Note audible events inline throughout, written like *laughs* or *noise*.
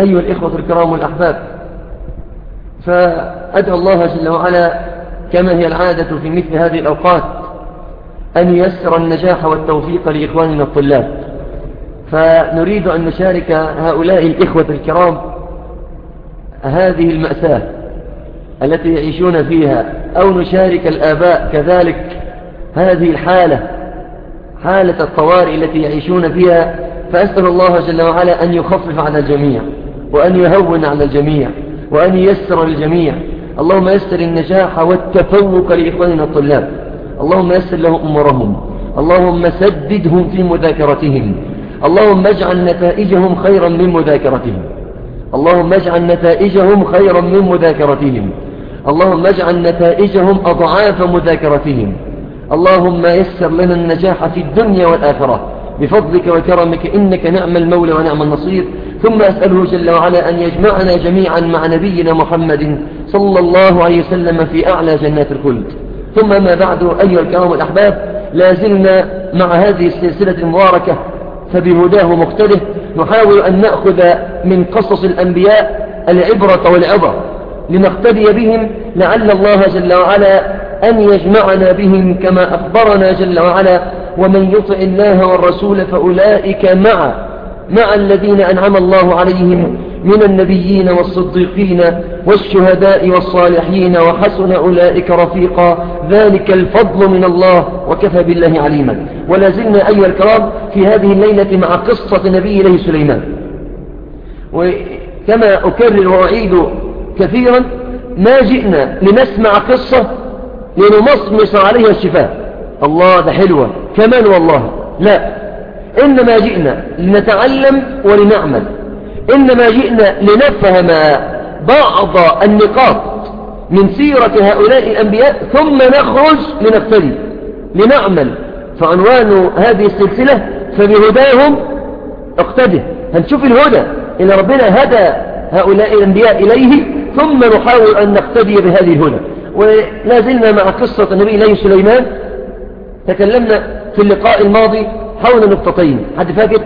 أيها الإخوة الكرام والأحباب فأدعو الله جل وعلا كما هي العادة في مثل هذه الأوقات أن يسر النجاح والتوفيق لإخواننا الطلاب. فنريد أن نشارك هؤلاء الإخوة الكرام هذه المأساة التي يعيشون فيها أو نشارك الآباء كذلك هذه الحالة حالة الطوارئ التي يعيشون فيها. فأسأل الله جل وعلا أن يخفف على الجميع. وأن يهون على الجميع وأن يسر الجميع اللهم يسر النجاح والتفوق لإخواننا الطلاب. اللهم يسر لهم أمرهم اللهم سددهم في مذاكرتهم. اللهم اجعل نتائجهم خيرا من مذاكرتهم. اللهم اجعل نتائجهم خيرا من مذاكرتهم. اللهم اجعل نتائجهم أضعاف مذاكرتهم. اللهم يسر لنا النجاح في الدنيا والآخرة. بفضلك وكرمك إنك نعم المولى ونعم النصير. ثم أسأله جل وعلا أن يجمعنا جميعا مع نبينا محمد صلى الله عليه وسلم في أعلى جنات الخلد. ثم ما بعد أيها الكرام الأحباب لازلنا مع هذه السلسلة المباركة فبهداه مقتده نحاول أن نأخذ من قصص الأنبياء العبرة والعبر لنقتدي بهم. لعل الله جل وعلا أن يجمعنا بهم كما أخبرنا جل وعلا ومن يطع الله والرسول فأولئك مع مع الذين أنعم الله عليهم من النبيين والصديقين والشهداء والصالحين وحسن أولئك رفيقا. ذلك الفضل من الله وكفى بالله عليما. ولا زلنا أيها الكرام في هذه الليلة مع قصة نبي الله سليمان. وكما أكرر وأعيد كثيرا ما جئنا لنسمع قصة لنمصمص عليها الشفاء. الله ده حلوة. كمان والله. لا. إنما جئنا لنتعلم ولنعمل. إنما جئنا لنفهم بعض النقاط من سيرة هؤلاء الأنبياء ثم نخرج لنفتري لنعمل. فعنوان هذه السلسلة فبهداهم اقتده. هنشوف الهدى؟ إن ربنا هدى هؤلاء الأنبياء إليه ثم نحاول أن نقتدي بهذه الهدى. ولا زلنا مع قصة النبي الله سليمان تكلمنا في اللقاء الماضي حول نقطتين حد فاكر؟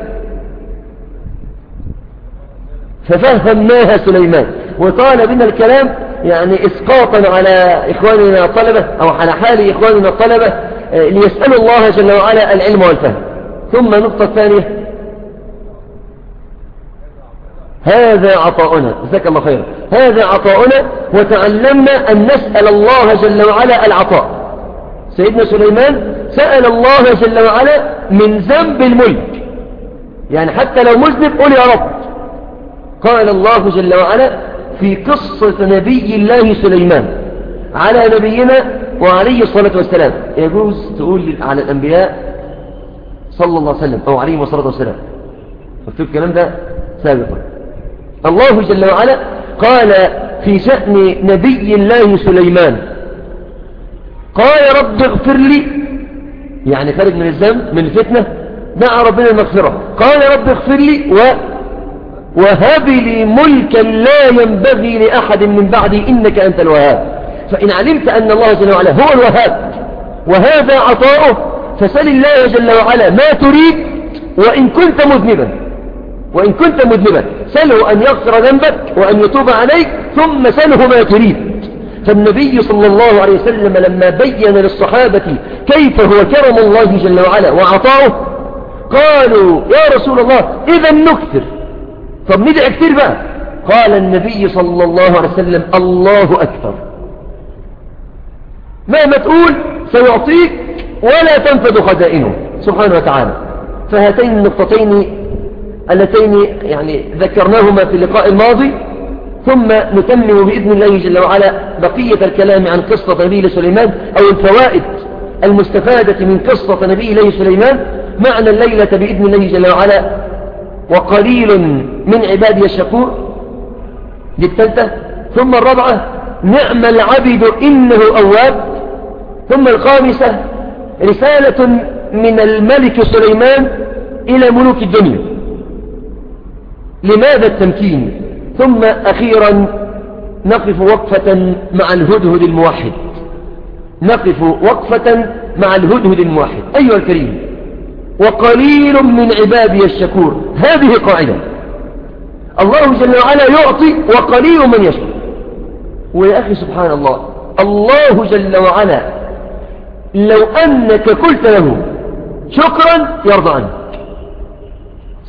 ففهمناها سليمان وطال بنا الكلام يعني اسقاطا على إخواننا الطلبة أو على حال إخواننا الطلبة ليسألوا الله جل وعلا العلم والفهم. ثم النقطة الثانية. هذا عطاؤنا. جزاك الله خيرا. هذا عطاؤنا وتعلمنا أن نسأل الله جل وعلا العطاء. سيدنا سليمان سأل الله جل وعلا من ذنب الملك. يعني حتى لو مذنب قل يا رب. قال الله جل وعلا في قصة نبي الله سليمان على نبينا وعليه الصلاة والسلام. يجوز تقول على الأنبياء صلى الله عليه وسلم أو عليه الصلاة والسلام. قلت الكلام ده سابقا. الله جل وعلا قال في شأن نبي الله سليمان. قال رب اغفر لي يعني خارج من الذنب من الفتنة دعا ربنا المغفرة. قال رب اغفر لي و وهب لي ملكا لا ينبغي لأحد من بعدي إنك أنت الوهاب. فإن علمت أن الله جل وعلا هو الوهاب وهذا عطاؤه فسل الله جل وعلا ما تريد وإن كنت مذنبا. وإن كنت مذنبا سله أن يغفر ذنبك وأن يتوب عليك ثم سله ما تريد. فالنبي صلى الله عليه وسلم لما بين للصحابة كيف هو كرم الله جل وعلا وعطاؤه قالوا يا رسول الله إذا نكثر. طب ندعي كثير بقى. قال النبي صلى الله عليه وسلم الله أكثر مهما تقول سيعطيك ولا تنفذ خزائنه. سبحانه وتعالى. فهاتين النقطتين اللتين يعني ذكرناهما في اللقاء الماضي. ثم نتمم بإذن الله جل وعلا بقية الكلام عن قصة نبي سليمان أو الفوائد المستفادة من قصة نبي الله سليمان معنى الليلة بإذن الله جل وعلا. وقليل من عبادي الشكور. الثالثة ثم الرابعة. نعم العبد إنه أواب. ثم الخامسة. رسالة من الملك سليمان إلى ملوك الدنيا لماذا التمكين؟ ثم أخيرا نقف وقفة مع الهدهد الموحد. نقف وقفة مع الهدهد الموحد. أيها الكريم وقليل من عبادي الشكور. هذه قاعدة. الله جل وعلا يعطي وقليل من يشكر. ويا أخي سبحان الله الله جل وعلا لو أنك قلت له شكرا يرضى عنك.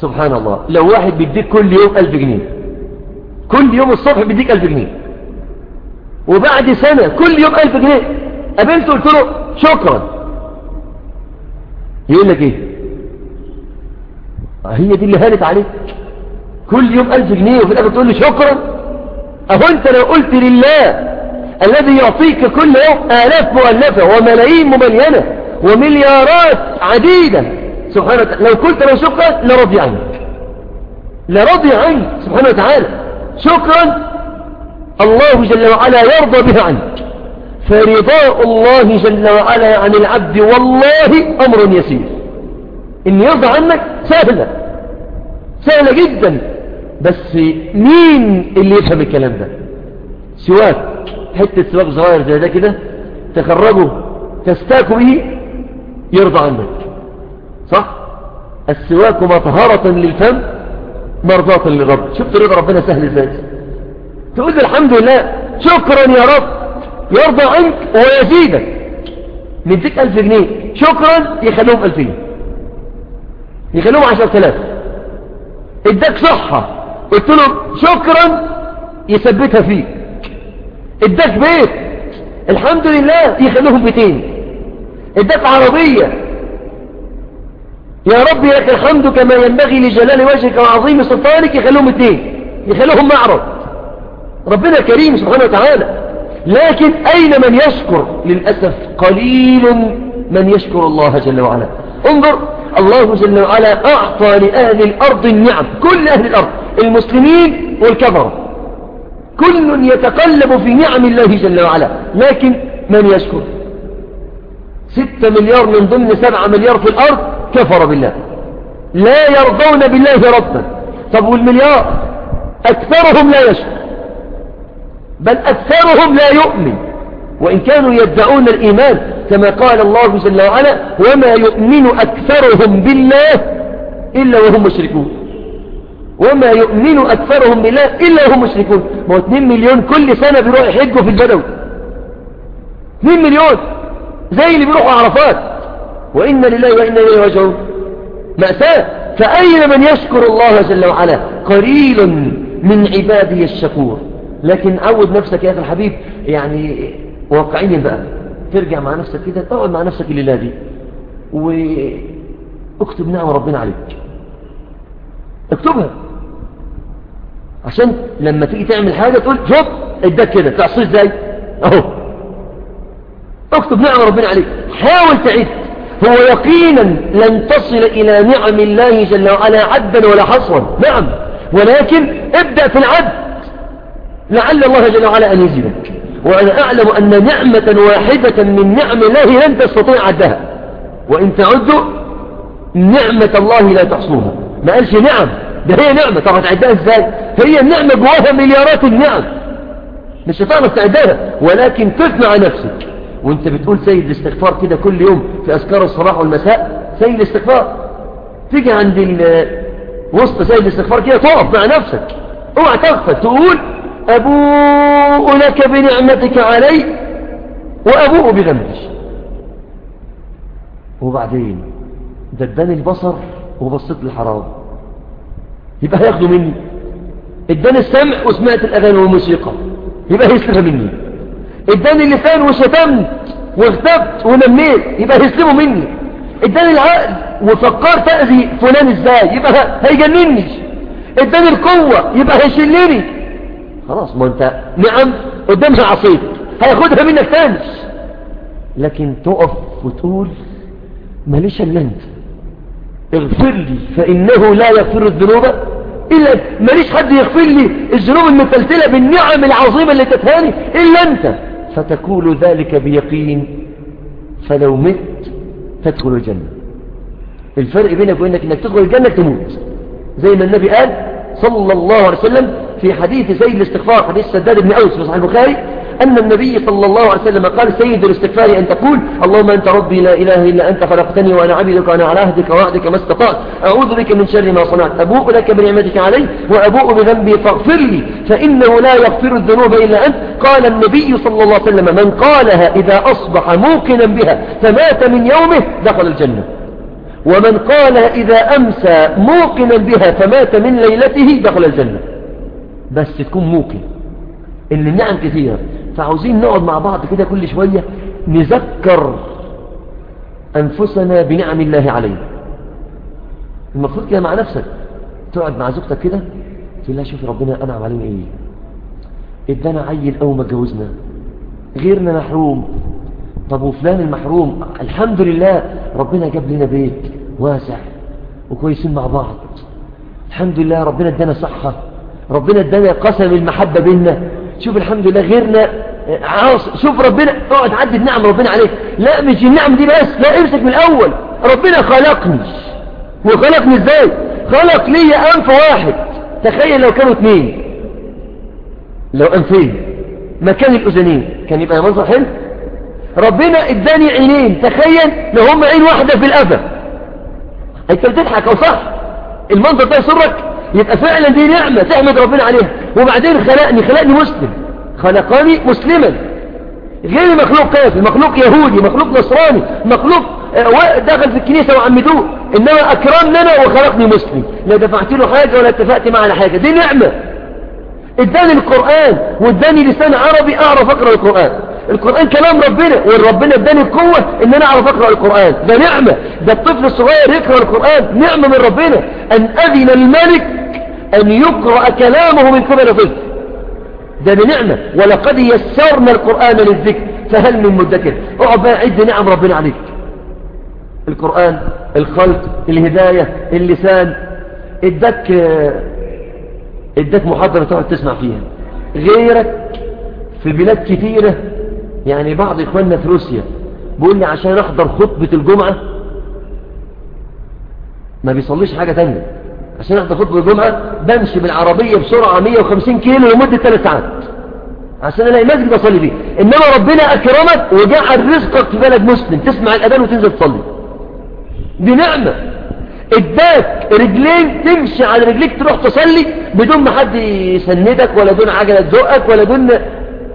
سبحان الله لو واحد بيديك كل يوم ألف جنيه. كل يوم الصبح بيديك ألف جنيه. وبعد سنة كل يوم ألف جنيه. قابلته قلت له شكرا. يقول لك إيه؟ هي دي اللي هانت عليك. كل يوم ألف جنيه. وفي الآخر تقول لي شكرا. أهو أنت لو قلت لله الذي يعطيك كل يوم آلاف مؤلفة وملايين مملينة ومليارات عديدة سبحانه وتعالى لو قلت له شكرا لرضي عنك. لرضي عنك سبحانه وتعالى شكرا. الله جل وعلا يرضى به عنك. فرضاء الله جل وعلا عن العبد والله أمر يسير. إن يرضى عنك سهلة سهلة جدا. بس مين اللي يفهم الكلام ده؟ سواك حتة سواك صغير زي ده كده تخرجه تستاك به يرضى عنك. صح؟ السواك مطهرة للفم مرضاة للرب. شفت رضا ربنا سهل إزاي. تقول الحمد لله. شكرا يا رب. يرضى عنك ويزيدك. نديك ألف جنيه. شكرا يخلوهم ألفين. يخلوهم عشر ثلاث إداك صحة. قلت له شكرا يثبتها فيك. إداك بيت. الحمد لله يخلوهم بيتين إداك عربية. يا رب لك الحمد كما ينبغي لجلال وجهك وعظيم سلطانك يخلوهم اثنين يخلوهم معرض. ربنا كريم سبحانه وتعالى. لكن أين من يشكر؟ للأسف قليل من يشكر الله جل وعلا. انظر الله جل وعلا أعطى لأهل الأرض النعم كل أهل الأرض المسلمين والكفر كل يتقلب في نعم الله جل وعلا لكن من يشكر؟ ستة مليار من ضمن سبعة مليار في الأرض كفر بالله. لا يرضون بالله ربا. طب والمليار؟ أكثرهم لا يشكر بل أكثرهم لا يؤمن. وإن كانوا يدعون الإيمان كما قال الله جل وعلا وما يؤمن أكثرهم بالله إلا وهم مشركون. وما يؤمن أكثرهم بالله إلا وهم مشركون. ما هو 2 مليون كل سنة بيروح يحجوا في البدو 2 مليون. زي اللي بيروحوا عرفات. وإن لله وإنا إليه راجعون. مأساة. فأين من يشكر الله جل وعلا؟ قليل من عباده الشكور. لكن عود نفسك يا أخي الحبيب. يعني واقعين بقى. ترجع مع نفسك كده تقعد مع نفسك الليلة دي. واكتب نعم ربنا عليك. اكتبها. عشان لما تيجي تعمل حاجة تقول شوف اداك كده. تعصيه إزاي؟ أهو. اكتب نعم ربنا عليك. حاول تعد هو يقينا لن تصل إلى نعم الله جل وعلا عدا ولا حصرا. نعم. ولكن ابدأ في العد لعل الله جل وعلا أن يزيدك. وأنا أعلم أن نعمة واحدة من نعم الله لن تستطيع عدها. وإن تعدوا نعمة الله لا تحصوها. ما قالش نعم. ده هي نعمة. طب هتعدها إزاي؟ هي النعمة جواها مليارات النعم. مش هتعرف تعدها. ولكن تثنى نفسك. وانت بتقول سيد الاستغفار كده كل يوم في أذكار الصباح والمساء سيد الاستغفار. تيجي عند وسط سيد الاستغفار كده تقف مع نفسك. اوعى تغفل تقول أبوء لك بنعمتك علي وأبوء بذنبي وبعدين دداني البصر وبصيت للحرام. يبقى هياخدوا مني. اداني السمع وسمعت الأغاني والموسيقى. يبقى هيسلمها مني. اداني اللسان وشتمت واغتبت ونميت يبقى هيسلموا مني. اداني العقل وفكرت أذي فلان إزاي؟ يبقى هيجنني. اداني القوة يبقى هيشلني. خلاص ما انت نعم قدامها عصيت هياخدها منك تاني. لكن تقف وتقول ماليش إلا أنت. اغفر لي فإنه لا يغفر الذنوب إلا ماليش حد يغفر لي الذنوب المتلتلة بالنعم العظيمة اللي تتهاني إلا أنت. فتقول ذلك بيقين فلو مت تدخل الجنة. الفرق بينك وبينك إنك تدخل الجنة تموت. زي ما النبي قال صلى الله عليه وسلم في حديث سيد الاستغفار حديث سداد بن أوس في صحيح البخاري؟ أن النبي صلى الله عليه وسلم قال سيد الاستغفار أن تقول اللهم أنت ربي لا إله إلا أنت خلقتني وأنا عبدك وأنا على عهدك ووعدك ما استطعت. أعوذ بك من شر ما صنعت. أبوء لك بنعمتك علي وأبوء بذنبي فاغفر لي. فإنه لا يغفر الذنوب إلا أنت. قال النبي صلى الله عليه وسلم من قالها إذا أصبح موقنا بها فمات من يومه دخل الجنة. ومن قالها إذا أمسى موقنا بها فمات من ليلته دخل الجنة. بس تكون موقن. إن النعم كثيرة. فعاوزين نقعد مع بعض كده كل شوية نذكر أنفسنا بنعم الله علينا. المفروض كده مع نفسك. تقعد مع زوجتك كده تقول لها شوف ربنا أنعم علينا إيه. ادانا عيل أول ما اتجوزنا. غيرنا محروم. طب وفلان المحروم؟ الحمد لله ربنا جاب لنا بيت واسع وكويسين مع بعض. الحمد لله ربنا ادانا صحة. ربنا ادانا قسم المحبة بيننا شوف الحمد لله غيرنا عاص شوف ربنا اقعد عدد نعم ربنا عليك. لا مش النعم دي بس لا امسك من الأول. ربنا خلقني. وخلقني إزاي؟ خلق لي أنف واحد. تخيل لو كانوا اثنين لو أنفين. مكان الأذنين. كان يبقى منظر حلو؟ ربنا اداني عينين. تخيل لو هم عين واحدة في الأذى. أنت بتضحك أو صح؟ المنظر ده يسرك؟ يبقى فعلا دي نعمة تحمد ربنا عليها. وبعدين خلقني خلقني مسلم. خلقني مسلما. غير مخلوق كافر مخلوق يهودي مخلوق نصراني مخلوق دخل في الكنيسة وعمدوه. إنما أكرمنا وخلقني مسلم. لا دفعت له حاجة ولا اتفقت معه على حاجة. دي نعمة. اداني القرآن واداني لسان عربي أعرف أقرأ القرآن. القرآن كلام ربنا وربنا اداني القوة إن أنا أعرف أقرأ القرآن. ده نعمة. ده الطفل الصغير يقرأ القرآن. نعمة من ربنا. أن أذن الملك أن يقرأ كلامه من قبل طفل ده بنعمة ولقد يسرنا القرآن للذكر. فهل من مدكر؟ اقعد بقى عد نعم ربنا عليك. القرآن الخلق الهداية اللسان. اداك اداك محاضرة تقعد تسمع فيها. غيرك في بلاد كثيرة يعني بعض إخواننا في روسيا بيقول لي عشان أحضر خطبة الجمعة ما بيصليش حاجة تانية. عشان أحضر خطبة الجمعة بمشي بالعربية بسرعة 150 كيلو لمدة 3 ساعات. عشان ألاقي مسجد أصلي فيه. إنما ربنا أكرمك وجعل رزقك في بلد مسلم. تسمع الأذان وتنزل تصلي. دي نعمة إداك رجلين تمشي على رجليك تروح تصلي بدون ما حد يسندك ولا دون عجلة تزقك ولا دون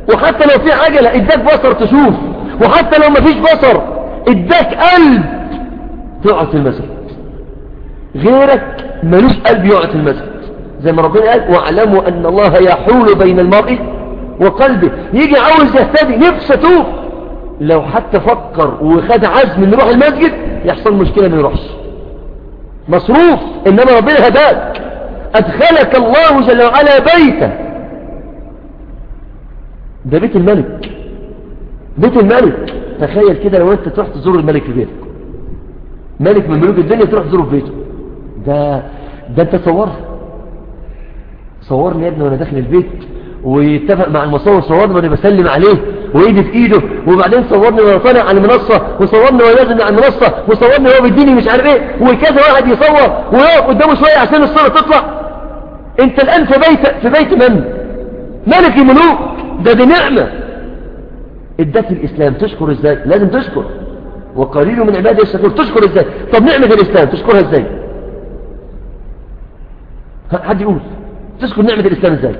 وحتى لو في عجلة إداك بصر تشوف. وحتى لو ما فيش بصر إداك قلب تقعد في المسجد. غيرك ملوش قلب يقعد في المسجد. زي ما ربنا قال واعلموا أن الله يحول بين المرء وقلبه. يجي عاوز يهتدي نفسه توب لو حتى فكر وخد عزم ان يروح المسجد يحصل مشكلة ما يروحش. مصروف إنما ربنا هداك. أدخلك الله جل وعلا بيته. ده بيت الملك. بيت الملك. تخيل كده لو انت تروح تزور الملك في بيتك. ملك من ملوك الدنيا تروح تزوره في بيته. ده ده انت صورت صورني يا ابني وأنا داخل البيت ويتفق مع المصور صورني وأنا بسلم عليه وايدي في ايده وبعدين صورني وأنا طالع على المنصة وصورني وأنا نازل على المنصة وصورني وهو بيديني مش عارف إيه وكذا واحد يصور ويقف قدامه شوية عشان الصورة تطلع. انت الآن في بيت في بيت من؟ ملك الملوك. ده دي نعمة. اداك الإسلام تشكر إزاي؟ لازم تشكر. وقليل من عباده الشكور تشكر إزاي؟ طب نعمة الإسلام تشكرها إزاي؟ حد يقول. تشكر نعمة الإسلام إزاي؟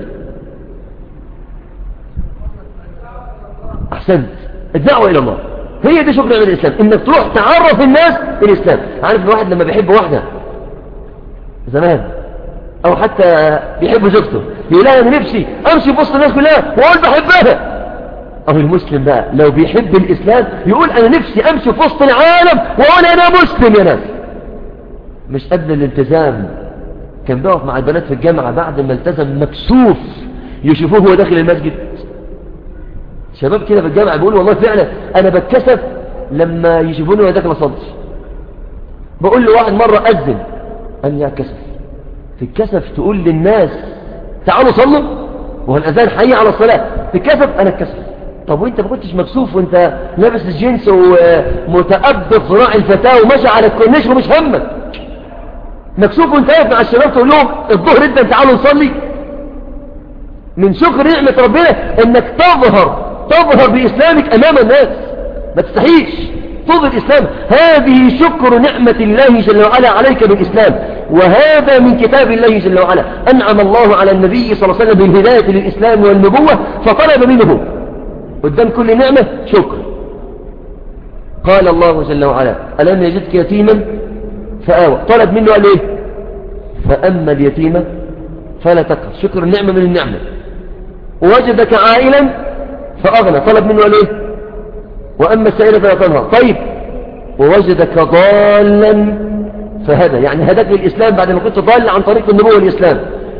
أحسنت. الدعوة إلى الله. هي دي شكر نعمة الإسلام. إنك تروح تعرف الناس الإسلام. عارف الواحد لما بيحب واحدة؟ زمان. أو حتى بيحب زوجته. يقول لها أنا نفسي أمشي في وسط الناس كلها وأقول بحبها. أو المسلم بقى لو بيحب الإسلام يقول أنا نفسي أمشي في وسط العالم وأقول أنا مسلم يا ناس. مش قبل الالتزام كان بيقف مع البنات في الجامعة بعد ما التزم مكسوف يشوفوه هو داخل المسجد. شباب كده في الجامعة بيقولوا والله فعلا أنا بتكسف لما يشوفوني وهو داخل أصلي بقول له واحد مرة أذن قال لي في الكسف تقول للناس تعالوا صلوا؟ وهو الأذان حي على الصلاة. في الكسف أنا اتكسف. طب وأنت ما كنتش مكسوف وأنت لابس الجينز ومتأبط ذراع الفتاة وماشي على الكورنيش ومش همك؟ مكسوف وأنت واقف مع الشباب تقول لهم الظهر انت تعالوا نصلي. من شكر نعمة ربنا إنك تظهر تظهر بإسلامك أمام الناس. ما تستحيش. تظهر الإسلام هذه شكر نعمة الله جل وعلا عليك بالإسلام. وهذا من كتاب الله جل وعلا. أنعم الله على النبي صلى الله عليه وسلم بالهداية للإسلام والنبوة فطلب منه. قدام كل نعمة شكر. قال الله جل وعلا ألم يجدك يتيما؟ فآوى. طلب منه قال إيه؟ فأما اليتيمة فلا تقهر. شكر النعمة من النعمة. وجدك عائلا فأغنى. طلب منه قال إيه؟ وأما السائلة فلا تنهر طيب. ووجدك ضالا فهدى يعني هداك للإسلام بعد ما كنت ضال عن طريق النبوة والإسلام.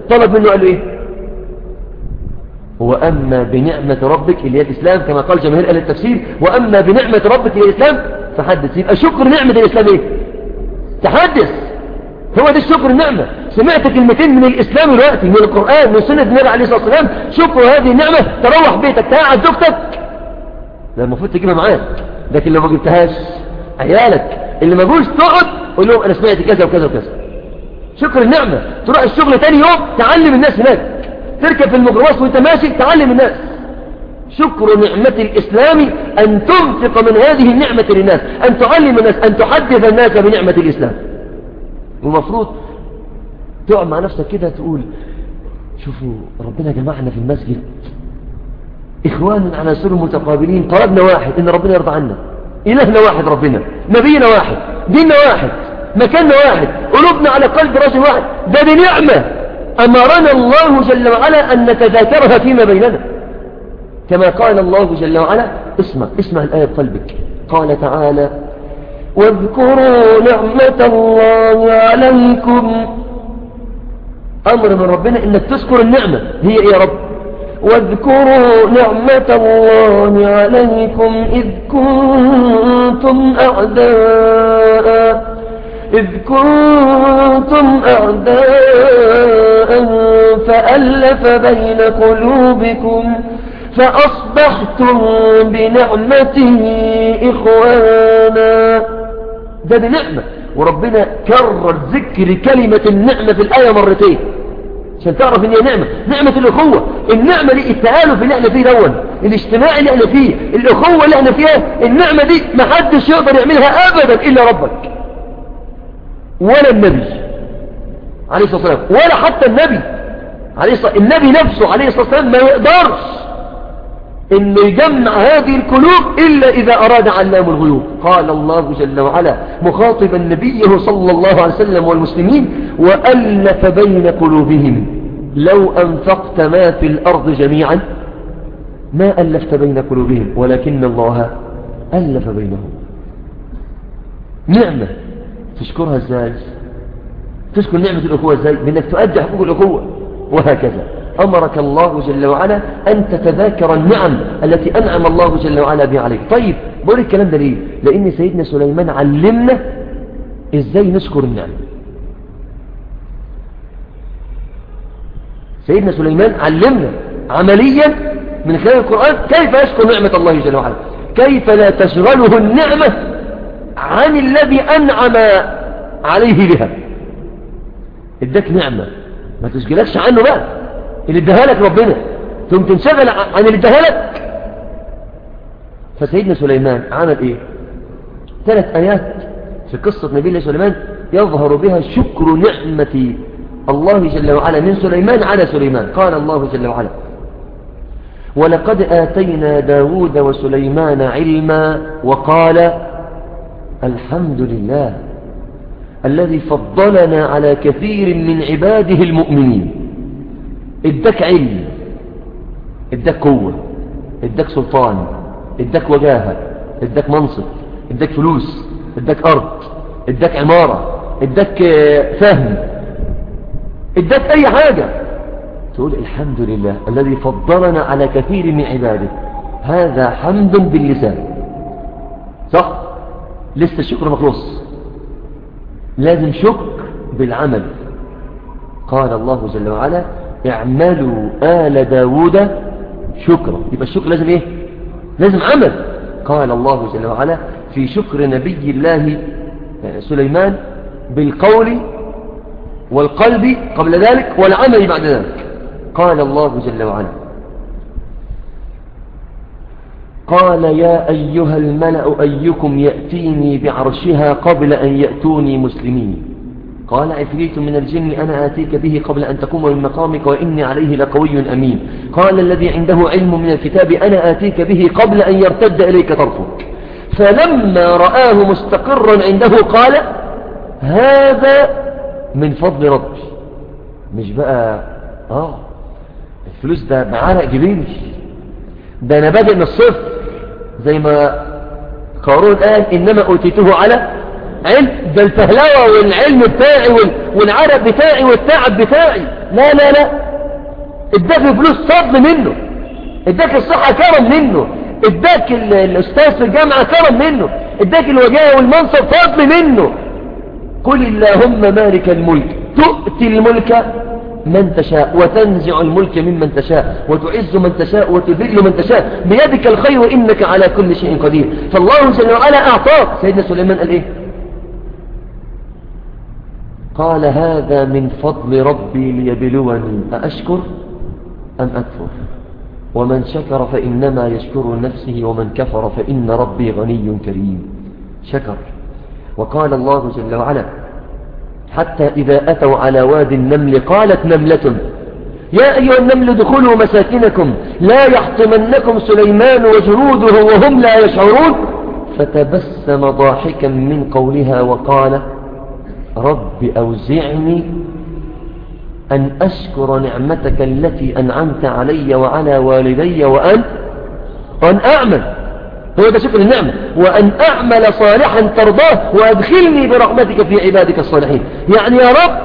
طلب منه قال إيه؟ وأما بنعمة ربك اللي هي الإسلام كما قال جماهير أهل التفسير وأما بنعمة ربك اللي هي الإسلام فحدث. يبقى شكر نعمة الإسلام إيه؟ تحدث. هو ده الشكر النعمة. سمعت كلمتين من الإسلام دلوقتي من القرآن من سنة النبي عليه الصلاة والسلام. شكر هذه النعمة. تروح بيتك تقعد زوجتك لا المفروض تجيبها معاك. لكن لو ما جبتهاش عيالك اللي ما جوش تقعد قول لهم أنا سمعت كذا وكذا وكذا. شكر النعمة. تروح الشغل تاني يوم تعلم الناس هناك. تركب في الميكروباص وانت ماشي تعلم الناس. شكر نعمة الإسلام أن تنفق من هذه النعمة للناس أن تعلم الناس أن تحدث الناس بنعمة الإسلام. ومفروض تقعد مع نفسك كده تقول شوفوا ربنا جمعنا في المسجد. إخوان على سر متقابلين طلبنا واحد إن ربنا يرضى عنا. إلهنا واحد ربنا نبينا واحد ديننا واحد مكاننا واحد قلوبنا على قلب رجل واحد. ده دي نعمة أمرنا الله جل وعلا أن نتذاكرها فيما بيننا. كما قال الله جل وعلا اسمع اسمع الآية بقلبك. قال تعالى واذكروا نعمة الله عليكم. أمر من ربنا إنك تذكر النعمة. هي إيه يا رب؟ واذكروا نعمة الله عليكم إذ كنتم أعداء إذ كنتم أعداء فألف بين قلوبكم فأصبحتم بنعمته إخوانا. ده دي نعمة وربنا كرر ذكر كلمة النعمة في الآية مرتين. عشان تعرف إن هي نعمة نعمة الأخوة. النعمة دي التآلف اللي إحنا فيه دون الاجتماع اللي إحنا فيه الأخوة اللي إحنا فيها النعمة دي محدش يقدر يعملها أبدا إلا ربك. ولا النبي عليه الصلاة والسلام ولا حتى النبي عليه الصلاة النبي نفسه عليه الصلاة والسلام ما يقدرش. انه يجمع هذه القلوب إلا إذا أراد علام الغيوب. قال الله جل وعلا مخاطبا نبيه صلى الله عليه وسلم والمسلمين وألف بين قلوبهم لو أنفقت ما في الأرض جميعا ما ألفت بين قلوبهم ولكن الله ألف بينهم. نعمة. تشكرها إزاي تشكر نعمة الأخوة إزاي بأنك تؤدي حقوق الأخوة وهكذا. أمرك الله جل وعلا أن تتذاكر النعم التي أنعم الله جل وعلا بها عليك. طيب بقول الكلام ده ليه لأن سيدنا سليمان علمنا إزاي نشكر النعم. سيدنا سليمان علمنا عمليا من خلال القرآن كيف يشكر نعمة الله جل وعلا. كيف لا تشغله النعمة عن الذي أنعم عليه بها. اداك نعمة ما تشغلكش عنه بقى. اللي اداها لك ربنا. ثم تنشغل عن اللي ادهلك فسيدنا سليمان عمل إيه؟ ثلاث آيات في قصة نبي الله سليمان يظهر بها شكر نعمة الله جل وعلا من سليمان على سليمان. قال الله جل وعلا ولقد آتينا داود وسليمان علما وقال الحمد لله الذي فضلنا على كثير من عباده المؤمنين. إدك علم إدك قوة إدك سلطان إدك وجاهة إدك منصب إدك فلوس إدك أرض إدك عمارة إدك فهم إدك أي حاجة. تقول الحمد لله الذي فضلنا على كثير من عباده. هذا حمد باللسان. صح؟ لسه الشكر مخلص. لازم شكر بالعمل. قال الله جل وعلا اعملوا آل داود شكرا. يبقى الشكر لازم إيه؟ لازم عمل. قال الله جل وعلا في شكر نبي الله سليمان بالقول والقلب قبل ذلك والعمل بعد ذلك. قال الله جل وعلا. قال يا أيها الملأ أيكم يأتيني بعرشها قبل أن يأتوني مسلمين. قال عفريت من الجن أنا آتيك به قبل أن تقوم من مقامك وإني عليه لقوي أمين. قال الذي عنده علم من الكتاب أنا آتيك به قبل أن يرتد إليك طرفك فلما رآه مستقرا عنده قال هذا من فضل ربي. مش بقى آه الفلوس ده بعرق جبيني ده أنا بادئ من الصفر. زي ما قارون قال إنما أوتيته على علم ده الفهلوة والعلم بتاعي والعرق بتاعي والتعب بتاعي لا لا لا. اداك فلوس فضل منه. اداك الصحة كرم منه. اداك الأستاذ في الجامعة كرم منه. اداك الوجاهة والمنصب فضل منه. قل اللهم مالك الملك. تؤتي الملك من تشاء وتنزع الملك ممن تشاء وتعز من تشاء وتذل من تشاء. بيدك الخير إنك على كل شيء قدير. فالله جل وعلا أعطاك. سيدنا سليمان قال إيه؟ قال هذا من فضل ربي ليبلوني أأشكر أم أكفر؟ ومن شكر فإنما يشكر نفسه ومن كفر فإن ربي غني كريم. شكر. وقال الله جل وعلا حتى إذا أتوا على واد النمل قالت نملة يا أيها النمل دخلوا مساكنكم لا يحطمنكم سليمان وجنوده وهم لا يشعرون. فتبسم ضاحكا من قولها وقال رب أوزعني أن أشكر نعمتك التي أنعمت علي وعلى والدي وأن وأن أعمل. هو ده شكر النعمة. وأن أعمل صالحا ترضاه وأدخلني برحمتك في عبادك الصالحين. يعني يا رب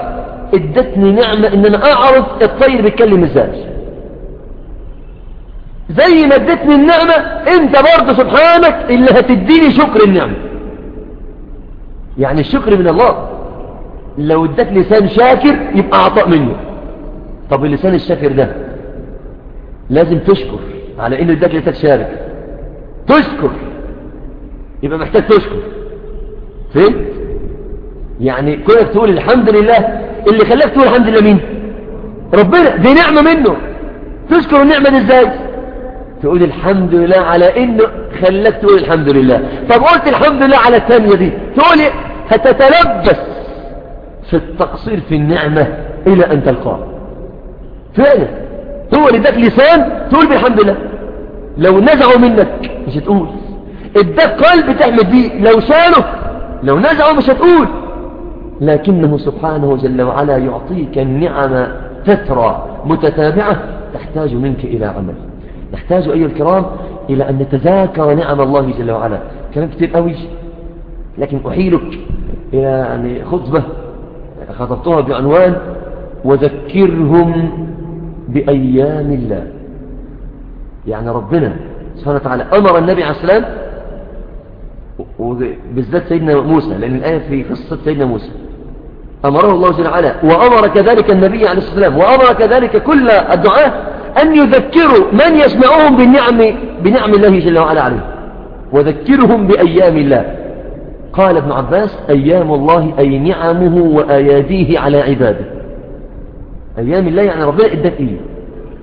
ادتني نعمة إن أنا أعرف الطير بيتكلم إزاي. زي ما ادتني النعمة أنت برضه سبحانك اللي هتديني شكر النعمة. يعني الشكر من الله. لو ادت لسان شاكر يبقى عطاء منه. طب اللسان الشاكر ده لازم تشكر على إنه اداك لسان شاكر. تشكر. يبقى محتاج تشكر. فهمت؟ يعني كونك تقول الحمد لله اللي خلاك تقول الحمد لله مين؟ ربنا. دي نعمة منه. تشكر النعمة دي إزاي؟ تقول الحمد لله على إنه خلاك تقول الحمد لله. طب قلت الحمد لله على الثانية دي تقول هتتلبس. في التقصير في النعمة إلى أن تلقاه. فعلا. هو اللي اداك لسان تقول بالحمد لله. لو نزعوا منك مش هتقول. اداك قلب تعمل بيه. لو شالوا لو نزعوا مش هتقول. لكنه سبحانه جل وعلا يعطيك النعم تترى متتابعة تحتاج منك إلى عمل. نحتاج أيها الكرام إلى أن نتذاكر نعم الله جل وعلا. كلام كتير قوي. لكن أحيلك إلى يعني خطبة خطبتها بعنوان وذكرهم بأيام الله. يعني ربنا سبحانه وتعالى أمر النبي عليه السلام وبالذات سيدنا موسى لأن الآية في قصة سيدنا موسى. أمره الله جل وعلا وأمر كذلك النبي عليه الصلاة والسلام وأمر كذلك كل الدعاء أن يذكروا من يسمعهم بالنعم بنعم الله جل وعلا عليه. وذكرهم بأيام الله. قال ابن عباس أيام الله أي نعمه وآياديه على عباده. أيام الله يعني ربنا إدت إيه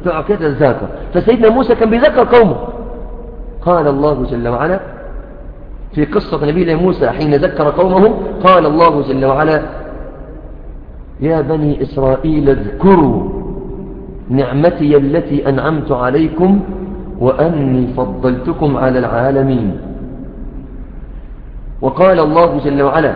تقعد تذاكر فسيدنا موسى كان بيذكر قومه. قال الله جل وعلا في قصة نبي موسى حين ذكر قومه قال الله جل وعلا يا بني إسرائيل اذكروا نعمتي التي أنعمت عليكم وأني فضلتكم على العالمين. وقال الله جل وعلا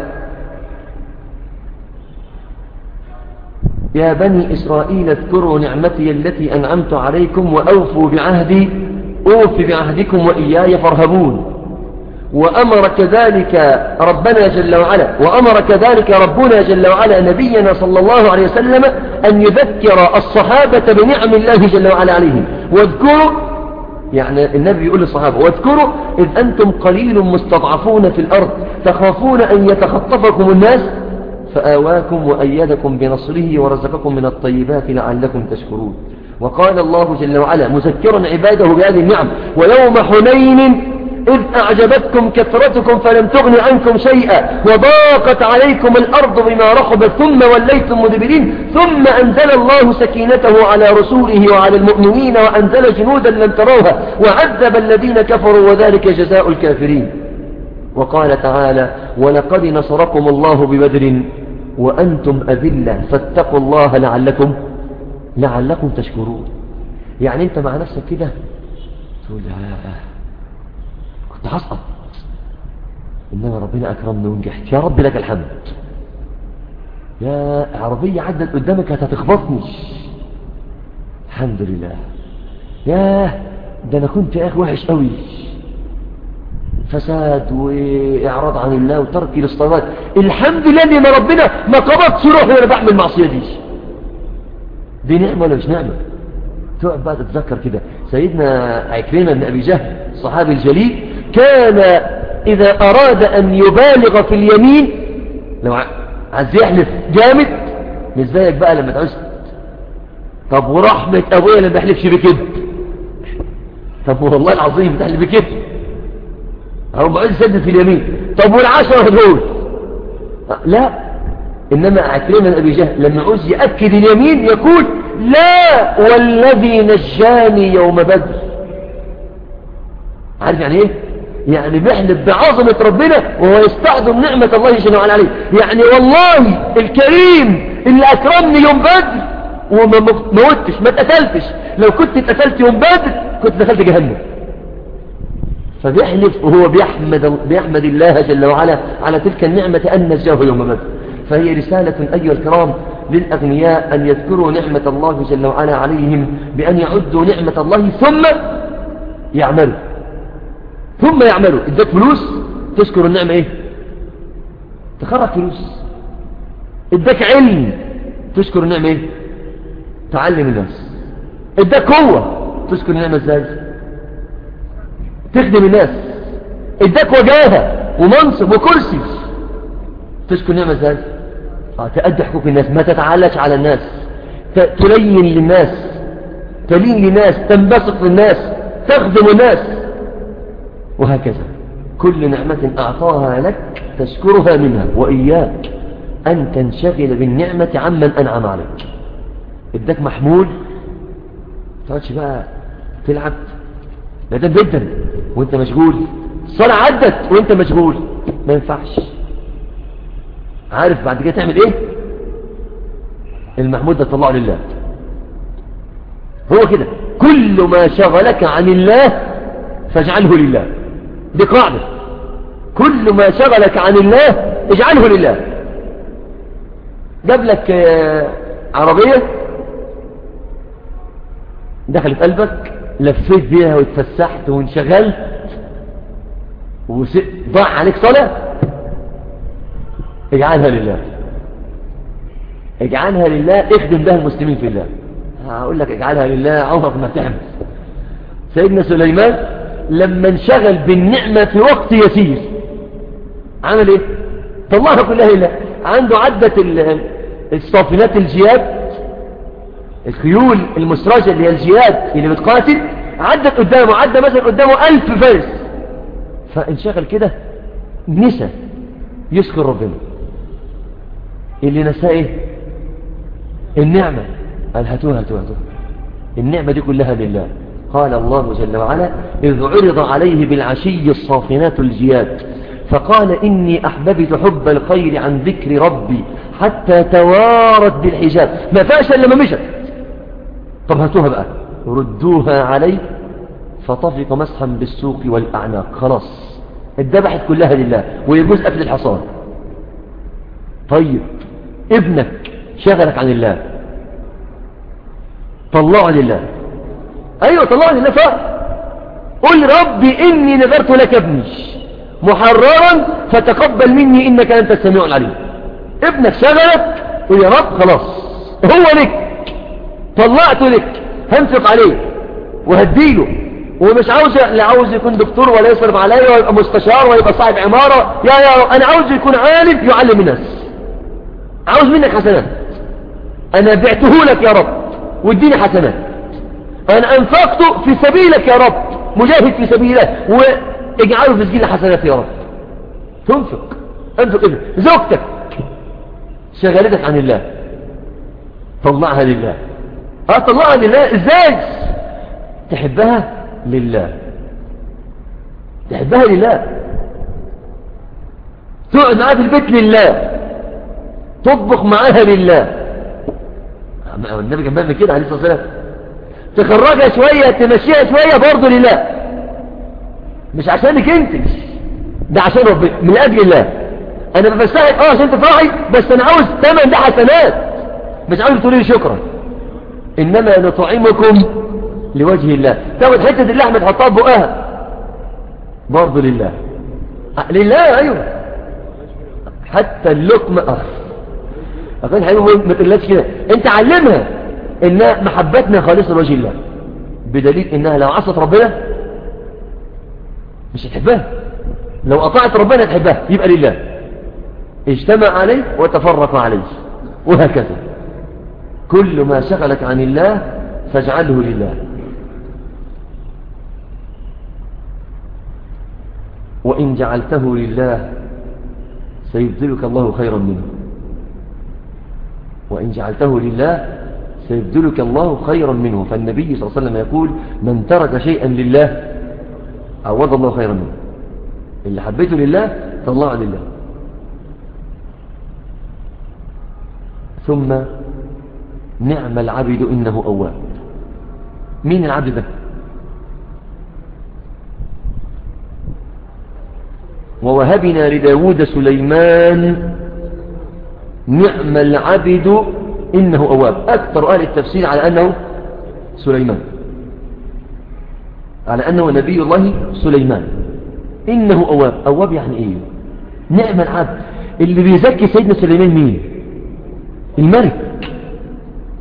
يا بني إسرائيل اذكروا نعمتي التي أنعمت عليكم وأوفوا بعهدي أوف بعهدكم وإياي فارهبون. وأمر كذلك ربنا جل وعلا وأمر كذلك ربنا جل وعلا نبينا صلى الله عليه وسلم أن يذكر الصحابة بنعم الله جل وعلا عليهم. واذكروا يعني النبي يقول للصحابة واذكروا إذ أنتم قليل مستضعفون في الأرض تخافون أن يتخطفكم الناس؟ فآواكم وأيدكم بنصره ورزقكم من الطيبات لعلكم تشكرون. وقال الله جل وعلا مذكرا عباده بهذه النعم ويوم حنين إذ أعجبتكم كثرتكم فلم تغن عنكم شيئا وضاقت عليكم الأرض بما رحبت ثم وليتم مدبرين ثم أنزل الله سكينته على رسوله وعلى المؤمنين وأنزل جنودا لم تروها وعذب الذين كفروا وذلك جزاء الكافرين. وقال تعالى ولقد نصركم الله ببدر وأنتم أذلة فاتقوا الله لعلكم لعلكم تشكرون. يعني أنت مع نفسك كده تقول يا كنت إنما ربنا أكرمني ونجحت. يا رب لك الحمد. يا عربية عدت قدامك هتخبطني الحمد لله. يا ده أنا كنت يا أخي وحش قوي. فساد وإعراض عن الله وترك للصلاة الحمد لله إن ربنا ما قبضت روحي وأنا بعمل المعصية دي. دي نعمة ولا مش نعمة؟ تقعد بقى تتذكر كده. سيدنا عكرمة بن أبي جهل الصحابي الجليل كان إذا أراد أن يبالغ في اليمين لو عايز يحلف جامد مش زيك بقى لما تعوز طب ورحمة أبويا لما يحلفش بكده؟ طب والله العظيم بتحلف بكده. أو بعوز يسدد في اليمين. طب والعشرة دول؟ لا إنما عكرمة أبي جهل لما عاوز يأكد اليمين يقول لا والذي نجاني يوم بدر. عارف يعني إيه؟ يعني بيحلف بعظمة ربنا وهو يستعظم نعمة الله جل وعلا عليه. يعني والله الكريم اللي أكرمني يوم بدر وما موتش ما اتقتلتش. لو كنت اتقتلت يوم بدر كنت دخلت جهنم. فبيحلف وهو بيحمد, بيحمد الله جل وعلا على تلك النعمة أن نجاه يوم بدر. فهي رسالة أيها الكرام للأغنياء أن يذكروا نعمة الله جل وعلا عليهم بأن يعدوا نعمة الله ثم يعملوا. ثم يعملوا. إداك فلوس تشكر النعمة إيه؟ تخرج فلوس. إداك علم تشكر النعمة إيه؟ تعلم الناس. إداك قوة تشكر النعمة إزاي؟ تخدم الناس. إداك وجاهة ومنصب وكرسي تشكر النعمة إزاي؟ آه تأدي حقوق الناس. ما تتعالج على الناس. تلين للناس. تلين للناس. تنبسط للناس. تخدم الناس. وهكذا. كل نعمة أعطاها لك تشكرها منها وإياك أن تنشغل بالنعمة عمن أنعم عليك. إداك محمول تقعدش بقى تلعب. ندم جدا وأنت مشغول. الصلاة عدت وأنت مشغول. ما ينفعش. عارف بعد كده تعمل إيه؟ المحمود ده طلعه لله. هو كده. كل ما شغلك عن الله فاجعله لله. دي قاعدة كل ما شغلك عن الله اجعله لله. جاب لك آه، عربية دخلت قلبك لفيت بيها واتفسحت وانشغلت وضاع عليك صلاة. اجعلها لله. اجعلها لله اخدم بها المسلمين في الله. هقول لك اجعلها لله عمرك ما تعمل. سيدنا سليمان لما انشغل بالنعمة في وقت يسير. عمل إيه؟ طلعها كلها لله عنده عدة الصافنات الجياد الخيول المسرجة اللي هي الجياد اللي بتقاتل عدت قدامه عدى مثلا قدامه ألف فارس. فانشغل كده نسى يشكر ربنا. اللي نساه إيه؟ النعمة. قال هاتوها هاتوها. النعمة دي كلها لله. قال الله جل وعلا إذ عرض عليه بالعشي الصافنات الجياد فقال إني أحببت حب الخير عن ذكر ربي حتى توارت بالحجاب. ما فاش إلا مشت. طب هاتوها بقى. ردوها عليه فطفق مسحا بالسوق والأعناق. خلاص الذبحت كلها لله ويجوز أكل الحصان. طيب ابنك شغلك عن الله. طلعه لله. أيوة طلعه لله فرق قل ربي إني نذرت لك ابني. محررا فتقبل مني إنك أنت السميع العليم. ابنك شغلك يا رب خلاص. هو لك. طلعته لك. هنفق عليه. وهديله. ومش عاوز لا عاوز يكون دكتور ولا يصرف عليا ويبقى مستشار ويبقى صاحب عمارة. يا يا أنا عاوز يكون عالم يعلم الناس. عاوز منك حسنات. أنا بعته لك يا رب. واديني حسنات. أنا انفقته في سبيلك يا رب مجاهد في سبيله واجعله في سجل حسنات يا رب. تنفق أنفق ابنك. زوجتك شغلتك عن الله. طلعها لله. آه طلعها لله؟ إزاي؟ تحبها لله. تحبها لله. تقعد معاها في البيت لله. تطبخ معاها لله. النبي كان بيعمل كده عليه الصلاة والسلام. تخرجها شوية تمشيها شوية برضه لله. مش عشانك أنت ده عشان ربنا من أجل الله. أنا بفسحك آه عشان تفرحي بس أنا عاوز ثمن ده حسنات. مش عاوز تقولي لي شكرا. إنما نطعمكم لوجه الله. تاخد حتة اللحمه تحطها بقها. برضه لله. لله أيوه. حتى اللقمة آه. أخوان حبيبي ما تقولهاش كده. أنت علمها. إن محبتنا خالصة لوجه الله. بدليل إنها لو عصت ربنا مش هتحبها. لو أطاعت ربنا تحبها يبقى لله. اجتمع عليه وتفرق عليه. وهكذا. كل ما شغلك عن الله فاجعله لله. وإن جعلته لله سيبذلك الله خيرا منه. وإن جعلته لله سيبذلك الله خيرا منه. فالنبي صلى الله عليه وسلم يقول من ترك شيئا لله عوض الله خيرا منه. اللي حبيته لله طلعه لله ثم نعم العبد إنه أواب. مين العبد ده؟ ووهبنا لداود سليمان نعم العبد إنه أواب. أكثر أهل التفسير على أنه سليمان. على أنه نبي الله سليمان. إنه أواب. أواب يعني إيه؟ نعم العبد. اللي بيزكي سيدنا سليمان مين؟ الملك.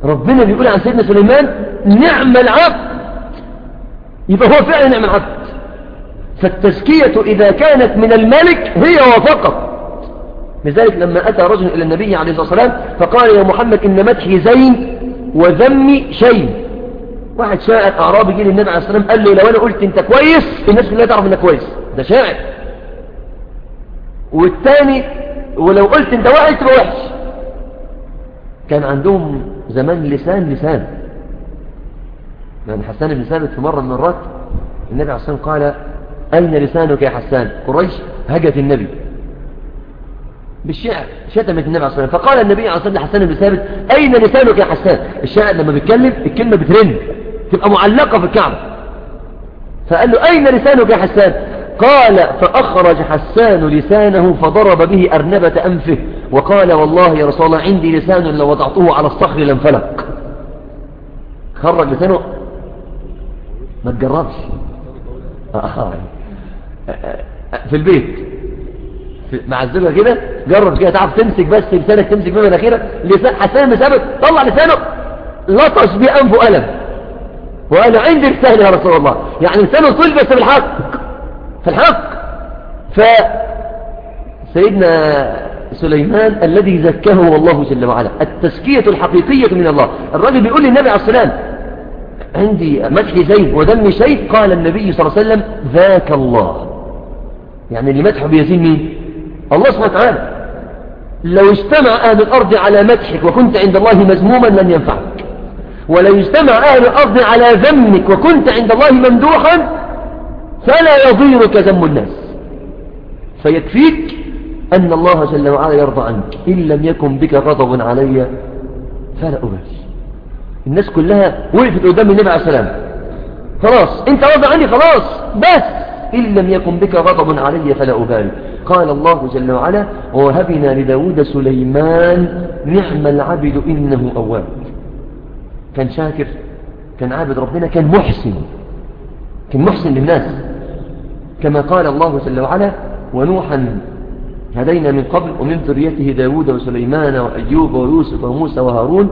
ربنا بيقول عن سيدنا سليمان نعم العبد. يبقى هو فعلا نعم العبد. فالتزكية إذا كانت من الملك هي وفقط. لذلك لما أتى رجل إلى النبي عليه الصلاة والسلام فقال يا محمد إن مدحي زين وذمي شيء واحد شاعر أعرابي جه للنبي عليه الصلاة والسلام قال له لو أنا قلت أنت كويس الناس كلها تعرف أنك كويس. ده شاعر. والثاني ولو قلت أنت وحش تبقى وحش. كان عندهم زمان لسان لسان. يعني حسان بن ثابت في مرة من المرات النبي عليه الصلاة والسلام قال أين لسانك يا حسان؟ قريش هجت النبي. بالشعر شتمت النبي عليه الصلاة والسلام فقال النبي عليه الصلاة والسلام لحسان بن ثابت أين لسانك يا حسان؟ الشاعر لما بيتكلم الكلمة بترن تبقى معلقة في الكعبة. فقال له أين لسانك يا حسان؟ قال فأخرج حسان لسانه فضرب به أرنبة أنفه وقال والله يا رسول الله عندي لسان لو وضعته على الصخر لانفلق. خرج لسانه. ما تجربش. آه. في البيت. مع الزوجة كده جرب كده تعرف تمسك بس لسانك تمسك بيه مناخيرك لسان حسان ثابت طلع لسانه. لطش بأنفه قلم وقال عندي لسان يا رسول الله. يعني لسانه طول بس بالحق في الحق. فسيدنا سليمان الذي زكاه الله جل وعلا. التزكية الحقيقية من الله. الرجل بيقول للنبي عليه السلام عندي مدح زين ودم شيء. قال النبي صلى الله عليه وسلم ذاك الله. يعني اللي مدحه بيزين مين؟ الله سبحانه وتعالى لو اجتمع أهل الأرض على مدحك وكنت عند الله مذموما لن ينفعك. ولا يجتمع أهل الأرض على ذمك وكنت عند الله ممدوحا فلا يضيرك ذم الناس. فيكفيك أن الله جل وعلا يرضى عنك. إن لم يكن بك غضب علي فلا أبالي. الناس كلها وقفت قدام النبي عليه السلام. خلاص انت راضي عني خلاص بس. إن لم يكن بك غضب علي فلا أبالي. قال الله جل وعلا ووهبنا لداود سليمان نعم العبد إنه أواب. كان شاكر كان عابد ربنا كان محسن كان محسن للناس. كما قال الله جل وعلا ونوحا هدينا من قبل ومن ذريته داود وسليمان وأيوب ويوسف وموسى وهارون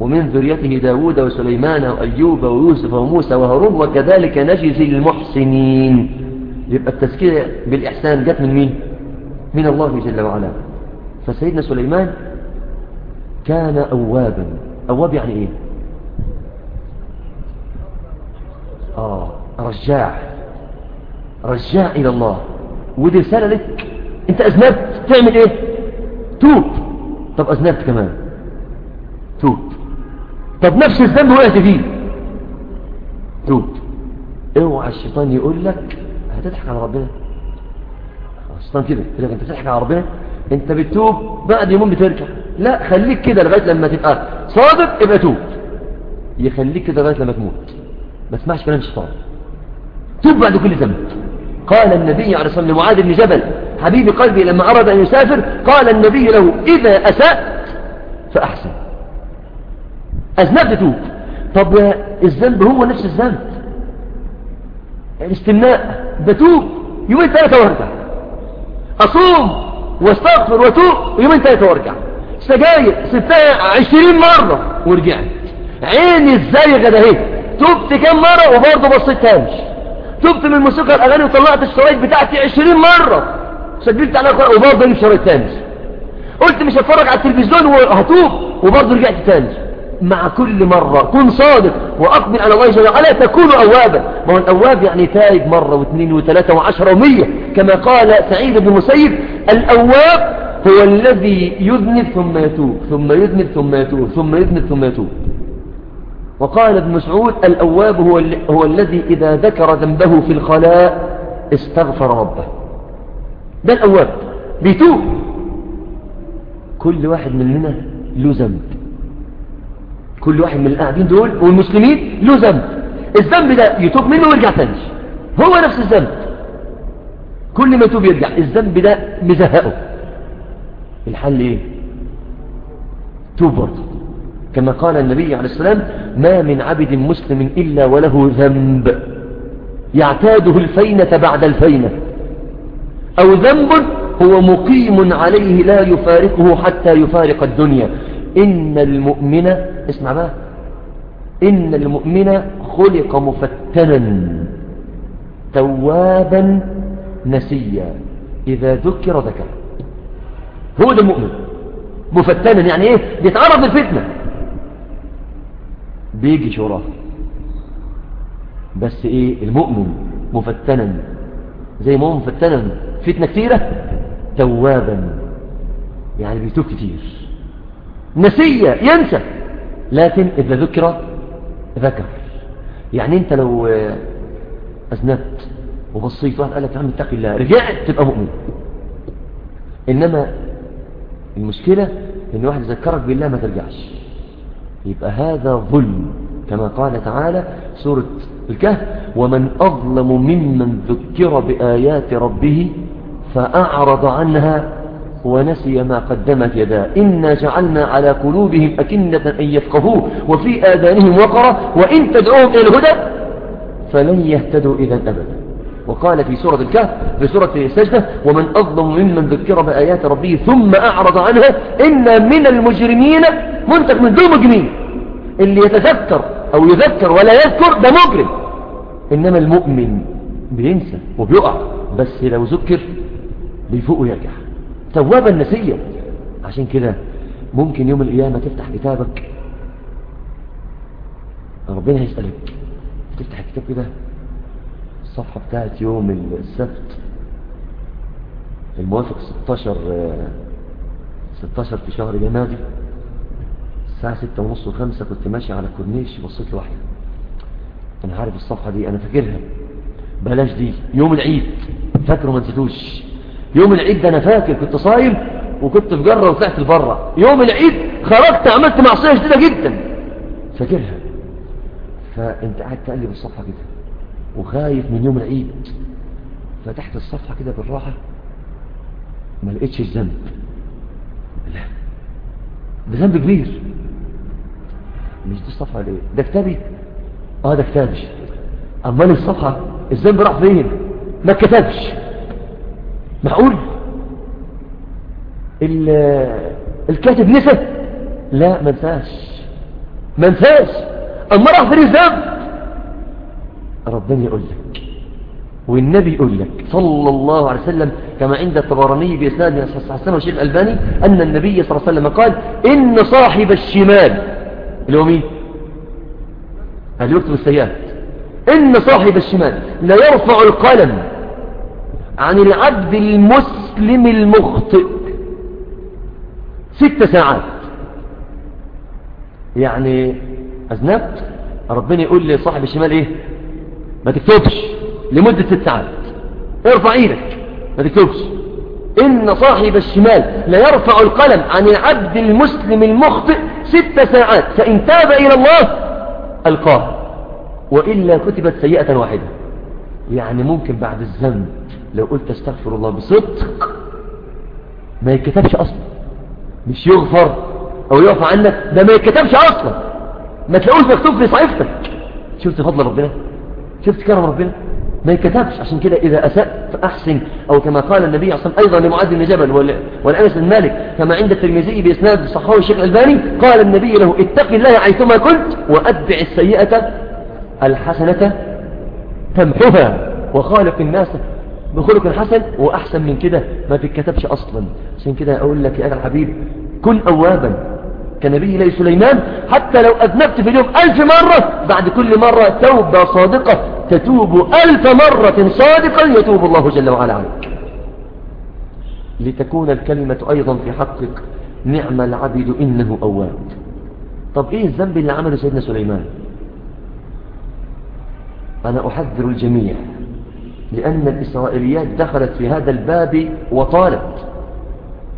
ومن ذريته داود وسليمان وأيوب ويوسف وموسى وهارون وكذلك نجزي المحسنين. يبقى التزكية بالإحسان جت من مين؟ من الله جل وعلا. فسيدنا سليمان كان أوابا. أواب يعني إيه؟ آه رجاع. رجاع إلى الله. ودي رسالة لك. أنت أذنبت. تعمل إيه؟ توب. طب أذنبت كمان. توب. طب نفس الذنب وقعت فيه. توب. اوعى الشيطان يقول لك هتضحك على ربنا. الشيطان كده. لك أنت بتضحك على ربنا؟ أنت بتتوب بعد يومين بترجع لا خليك كده لغاية لما تبقى صادق ابقى توب. يخليك كده لغاية لما تموت. ما تسمعش كلام الشيطان. توب بعد كل ذنب. قال النبي عليه الصلاة والسلام لمعاذ بن جبل حبيب قلبي لما أراد أن يسافر قال النبي له إذا اسات فأحسن. أذنبت توب. طب الذنب هو نفس الذنب. الاستمناء بتوب يومين ثلاثة وارجع. أصوم واستغفر وتوب يومين ثلاثة وارجع. سجاير ستها عشرين مرة ورجعت. عيني إزاي غدا اهي. تبت كم مرة وبرضه بصيت تانش تبت من موسيقى الأغاني وطلعت الشرايط بتاعتي عشرين مرة. سجلت على وبرضه مش شرايط تانش قلت مش هتفرج على التلفزيون وهتوب وبرضه رجعت تانش مع كل مرة. كن صادق وأقبل على الله جل وعلا. تكون أوابا. ما هو الأواب يعني تائب مرة واثنين وثلاثة وعشرة ومية. كما قال سعيد بن مسيب الأواب هو الذي يذنب ثم يتوب ثم يذنب ثم يتوب ثم يذنب ثم يتوب. وقال ابن مسعود الأواب هو, هو الذي إذا ذكر ذنبه في الخلاء استغفر ربه. ده الأواب. بيتوب. كل واحد مننا له ذنب. كل واحد من القاعدين دول والمسلمين له ذنب. الذنب ده يتوب منه ويرجع تاني. هو نفس الذنب. كل ما يتوب يرجع. الذنب ده مزهقه. الحل إيه؟ توب برضه. كما قال النبي عليه السلام ما من عبد مسلم إلا وله ذنب. يعتاده الفينة بعد الفينة. أو ذنب هو مقيم عليه لا يفارقه حتى يفارق الدنيا. إن المؤمن اسمع بقى إن المؤمن خلق مفتنا توابا نسيا إذا ذكر ذكر. هو ده المؤمن مفتنا يعني إيه؟ بيتعرض للفتنة. بيجي شوراه بس إيه؟ المؤمن مفتنا. زي ما هو مفتنا. فتنة كتيرة. توابا. يعني بيتوب كتير. نسية ينسى. لكن إذا ذكر ذكر. يعني أنت لو أذنبت وبصيت واحد قال لك يا عم اتقي الله رجعت تبقى مؤمن. إنما المشكلة إن واحد ذكرك بالله ما ترجعش. يبقى هذا ظلم كما قال تعالى سورة الكهف ومن أظلم ممن ذكر بآيات ربه فأعرض عنها ونسي ما قدمت يداه. إنا جعلنا على قلوبهم أكنة أن يفقهوه وفي آذانهم وقرة وإن تدعوهم إلى الهدى فلن يهتدوا إذا أبدا. وقال في سورة الكهف في سورة السجدة ومن أظلم ممن ذكر بآيات ربه ثم أعرض عنها إن من المجرمين منتج من دون مجرمين اللي يتذكر أو يذكر ولا يذكر ده مجرم. إنما المؤمن بينسى وبيقع بس لو ذكر بيفوق ويرجع. توابا نسيا. عشان كده ممكن يوم القيامة تفتح كتابك. ربنا هيسألك. تفتح الكتاب كده. الصفحة بتاعت يوم السبت. الموافق 16 16 في شهر جمادي الساعة ستة ونص وخمسة كنت ماشي على الكورنيش بصيت لواحدة. أنا عارف الصفحة دي أنا فاكرها. بلاش دي. يوم العيد. فاكره؟ ما نسيتوش. يوم العيد ده أنا فاكر كنت صايم وكنت في جرة وطلعت لبرة. يوم العيد خرجت عملت معصية شديدة جدا. فاكرها. فأنت قاعد تقلب الصفحة كده وخايف من يوم العيد. فتحت الصفحة كده بالراحة ما لقيتش الذنب. لا. ده ذنب كبير. مش دي الصفحة ليه ده كتابي؟ آه ده كتابي. أمال الصفحة الذنب راح فين؟ ما كتبش معقول؟ الكاتب نسى. لا ما نساش. ما نساش. أما راح فين الذنب ربنا يقول لك والنبي يقول لك صلى الله عليه وسلم كما عند الطبراني بإسناد حسن الشيخ الألباني أن النبي صلى الله عليه وسلم قال إن صاحب الشمال. اللي هو مين؟ اللي يكتب السيئات إن صاحب الشمال لا يرفع القلم. عن العبد المسلم المخطئ. ست ساعات. يعني أذنبت؟ ربنا يقول لصاحب الشمال إيه؟ ما تكتبش. لمدة ست ساعات. ارفع إيدك. ما تكتبش. إن صاحب الشمال ليرفع القلم عن العبد المسلم المخطئ ست ساعات. فإن تاب إلى الله ألقاه. وإلا كتبت سيئة واحدة. يعني ممكن بعد الذنب لو قلت استغفر الله بصدق ما يكتبش أصلا. مش يغفر أو يعفى عنك ده ما يكتبش أصلا. ما تلاقوش مكتوب في صحيفتك. شفت فضل ربنا؟ شفت كرم ربنا؟ ما يكتبش عشان كده إذا أسأت فأحسن. أو كما قال النبي صلى الله عليه وسلم أيضا لمعاذ بن جبل والأنس بن مالك كما عند الترمذي بإسناد صحابه الشيخ الألباني قال النبي له اتق الله حيثما كنت وأتبع السيئة الحسنة تمحها وخالق الناس بخلق الحسن وأحسن من كده ما تتكتبش أصلا. عشان كده أقول لك يا أخي الحبيب كن أوابا. كنبي الله سليمان حتى لو أذنبت في اليوم ألف مرة بعد كل مرة توبة صادقة تتوب ألف مرة صادقا يتوب الله جل وعلا عنك لتكون الكلمة أيضا في حقك نعم العبد إنه أواب. طب إيه الذنب اللي عمله سيدنا سليمان؟ أنا أحذر الجميع. لأن الإسرائيليات دخلت في هذا الباب وطالت.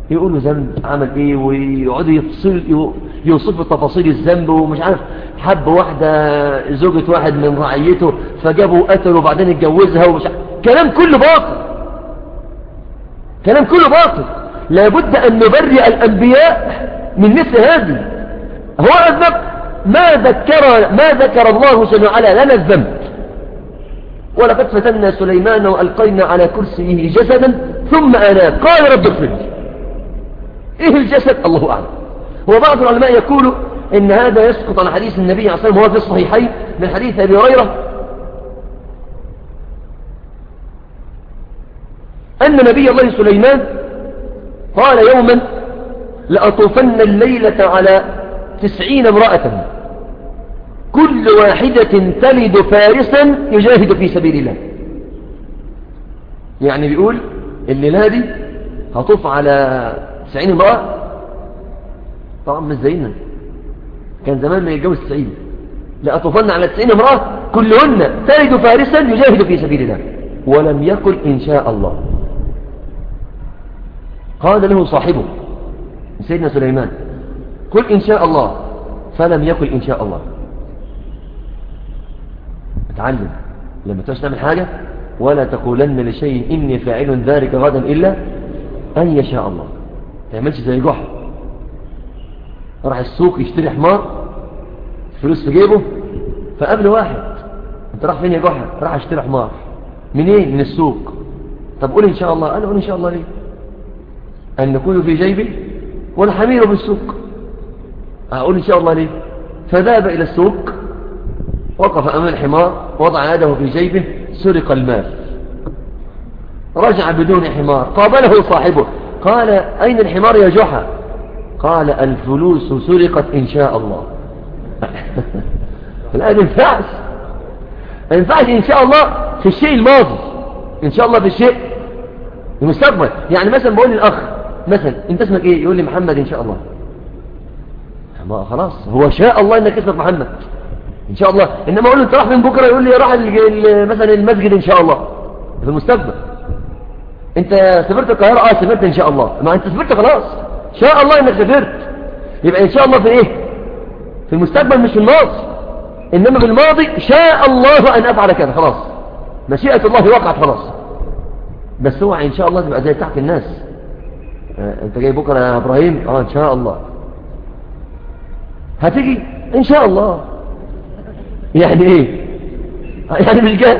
يقولوا ذنب عمل إيه؟ ويقعدوا يفصل يوصفوا تفاصيل الذنب ومش عارف. حب واحدة زوجة واحد من رعيته فجابوا قتلوا وبعدين اتجوزها ومش عارف. كلام كله باطل. كلام كله باطل. لابد أن نبرئ الأنبياء من مثل هذه. هو الذنب ما ذكر ما ذكر الله جل وعلا لنا الذنب. ولقد فتنا سليمان وألقينا على كرسيه جسدا ثم أناب قال رب اغفر لي. إيه الجسد؟ الله أعلم. هو بعض العلماء يقول إن هذا يسقط عن حديث النبي عليه الصلاة والسلام هو في الصحيحين من حديث أبي هريرة. أن نبي الله سليمان قال يوما لأطوفن الليلة على تسعين امرأة. كل واحدة تلد فارسا يجاهد في سبيل الله. يعني بيقول الليلة دي هطوف على تسعين امرأة طبعا مش زينا. كان زمان ما يتجوز تسعين لأطفلن على تسعين امرأة كلهن تلد فارسا يجاهد في سبيل الله. ولم يقل إن شاء الله. قال له صاحبه سيدنا سليمان قل إن شاء الله. فلم يقل إن شاء الله. اتعلم لما تش تعمل حاجة ولا تقولن لشيء إني فاعل ذلك غدا إلا أن يشاء الله. تعملش زي جحر. راح السوق يشتري حمار فلوس في جيبه فقابل واحد أنت راح فين يا جحر؟ راح أشتري حمار. منين؟ من السوق. طب قول إن شاء الله. قال قول إن شاء الله ليه؟ أن نكون في جيبي والحمير بالسوق أقول إن شاء الله ليه؟ فذهب إلى السوق وقف أمام الحمار وضع يده في جيبه سرق المال. رجع بدون حمار قابله صاحبه قال أين الحمار يا جحا؟ قال الفلوس سرقت إن شاء الله. *laughs* الآن ينفعش ينفعش إن شاء الله في الشيء الماضي إن شاء الله في الشيء المستقبل. يعني مثلا بقول للأخ مثلا أنت اسمك إيه؟ يقول لي محمد إن شاء الله. ما خلاص هو شاء الله إنك اسمك محمد. إن شاء الله. إنما أقول له انت راح من بكرة يقول لي راح مثلا المسجد إن شاء الله. في المستقبل. أنت سافرت القاهرة؟ آه سافرت إن شاء الله. ما أنت سافرت خلاص. شاء الله إنك سافرت. يبقى إن شاء الله في إيه؟ في المستقبل مش في الماضي. إنما في الماضي شاء الله أن أفعل كذا خلاص. مشيئة الله وقعت خلاص. بس هو إن شاء الله تبقى زي تحت الناس. آه أنت جاي بكرة يا إبراهيم؟ آه إن شاء الله. هتيجي؟ إن شاء الله. يعني إيه يعني مش جاي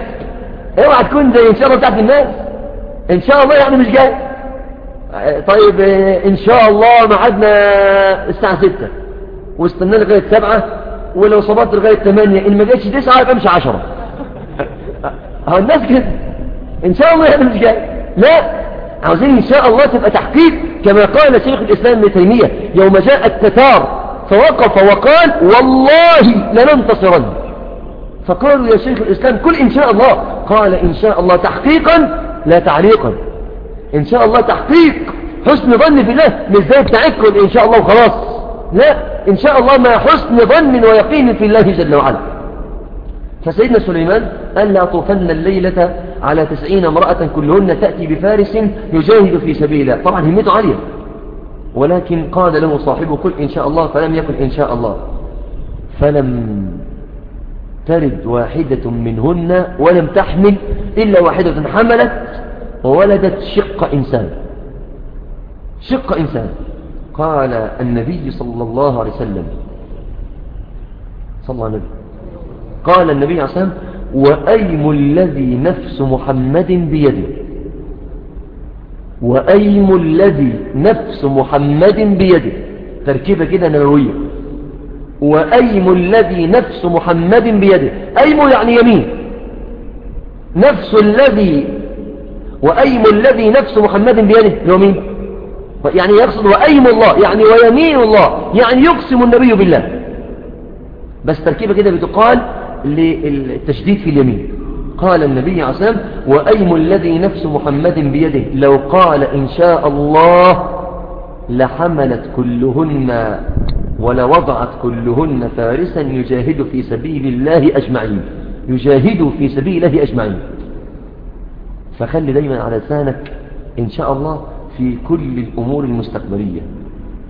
اوعى تكون زي إن شاء الله بتاعت الناس؟ إن شاء الله يعني مش جاي طيب إن شاء الله معادنا الساعة ستة. واستنى لغاية سبعة ولو صبرت لغاية ثمانية. إن ما جاتش تسعة يبقى مش عشرة. *laughs* ها الناس كده. إن شاء الله يعني مش جاي لا عاوزين إن شاء الله تبقى تحقيق كما قال شيخ الإسلام ابن تيمية يوم جاء التتار فوقف وقال والله لننتصرن. فقالوا يا شيخ الإسلام كل إن شاء الله. قال إن شاء الله تحقيقا لا تعليقا. إن شاء الله تحقيق. حسن ظن في الله. مش زي بتاعتكم إن شاء الله وخلاص. لا إن شاء الله ما حسن ظن ويقين في الله جل وعلا. فسيدنا سليمان قال لا طوفن الليلة على تسعين امرأة كلهن تأتي بفارس يجاهد في سبيل الله طبعا همته عالية. ولكن قال له صاحبه كل إن شاء الله فلم يكن إن شاء الله. فلم ترد واحدة منهن ولم تحمل إلا واحدة حملت وولدت شق إنسان. شق إنسان. قال النبي صلى الله عليه وسلم. صلى الله عليه وسلم. قال النبي عليه وسلم وأيم الذي نفس محمد بيده. وأيم الذي نفس محمد بيده. تركيبة كده نبوية. وأيم الذي نفس محمد بيده. أيم يعني يمين. نفس الذي وأيم الذي نفس محمد بيده. هو مين؟ يعني يقصد وأيم الله يعني ويمين الله يعني يقسم النبي بالله. بس تركيبة كده بتقال للتشديد في اليمين. قال النبي عليه الصلاة والسلام وأيم الذي نفس محمد بيده. لو قال إن شاء الله لحملت كلهن ولوضعت كلهن فارسا يجاهد في سبيل الله أجمعين. يجاهد في سبيل الله أجمعين. فخلي دايما على لسانك إن شاء الله في كل الأمور المستقبلية.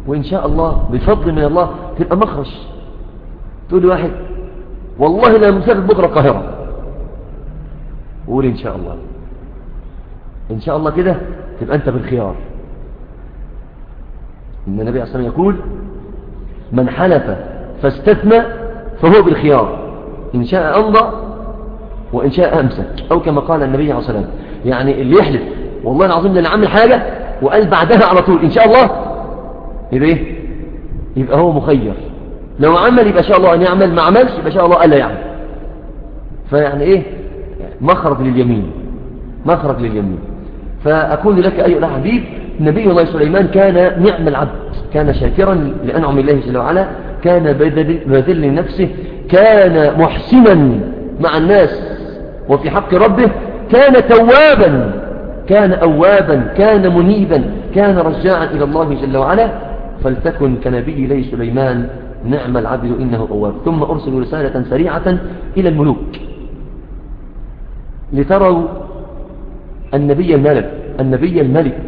وإن شاء الله بفضل من الله تبقى مخرج. تقول واحد والله لا مسافر بكرة القاهرة. قول إن شاء الله. إن شاء الله كده تبقى أنت بالخيار. إن النبي عليه الصلاة يقول من حلف فاستثنى فهو بالخيار. إن شاء أمضى وإن شاء أمسك. أو كما قال النبي عليه الصلاة والسلام يعني اللي يحلف والله العظيم لأن عمل حاجة وقال بعدها على طول إن شاء الله يبقى إيه؟ يبقى هو مخير. لو عمل يبقى شاء الله أن يعمل ما عملش يبقى شاء الله ألا يعمل. فيعني إيه؟ مخرج لليمين. مخرج لليمين. فأكون لك أيها الحبيب نبي الله سليمان كان نعم العبد كان شاكرا لأنعم الله جل وعلا كان بذل لنفسه كان محسنا مع الناس وفي حق ربه كان توابا كان أوابا كان منيبا كان رجاعا إلى الله جل وعلا فلتكن كنبي الله سليمان نعم العبد إنه أواب. ثم أرسل رسالة سريعة إلى الملوك لتروا النبي الملك النبي الملك